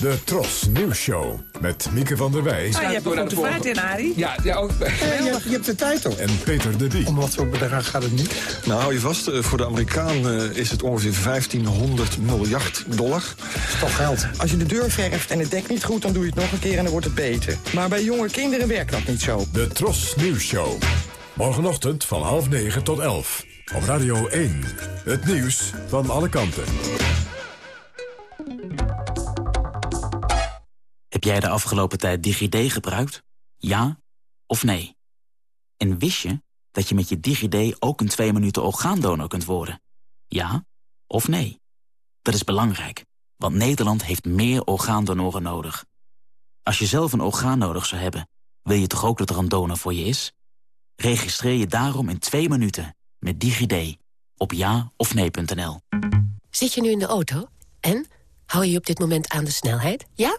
De Tros Nieuws Show met Mieke van der Wij. Ah, je hebt een grote vaart in, Arie. Ja, ja ook. Je, hebt, je, hebt, de tijd toch? En Peter de Wie. Om wat voor bedrag gaat het nu? Nou, hou je vast, voor de Amerikaan uh, is het ongeveer 1500 miljard dollar. Dat is toch geld. Als je de deur verft en het dekt niet goed, dan doe je het nog een keer en dan wordt het beter. Maar bij jonge kinderen werkt dat niet zo. De Tros Nieuws Show. Morgenochtend van half negen tot elf. Op Radio 1. Het nieuws van alle kanten. Heb jij de afgelopen tijd DigiD gebruikt? Ja of nee? En wist je dat je met je DigiD ook een twee minuten orgaandonor kunt worden? Ja of nee? Dat is belangrijk, want Nederland heeft meer orgaandonoren nodig. Als je zelf een orgaan nodig zou hebben, wil je toch ook dat er een donor voor je is? Registreer je daarom in twee minuten met DigiD op ja of nee.nl. Zit je nu in de auto? En? Hou je op dit moment aan de snelheid? Ja?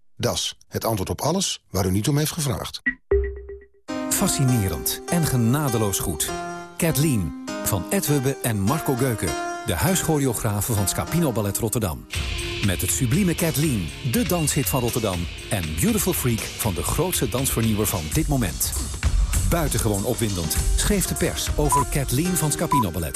Das, het antwoord op alles waar u niet om heeft gevraagd. Fascinerend en genadeloos goed. Kathleen van Ed Hubbe en Marco Geuken. De huischoreografen van Scapino Ballet Rotterdam. Met het sublieme Kathleen, de danshit van Rotterdam. En Beautiful Freak van de grootste dansvernieuwer van dit moment. Buitengewoon opwindend schreef de pers over Kathleen van Scapino Ballet.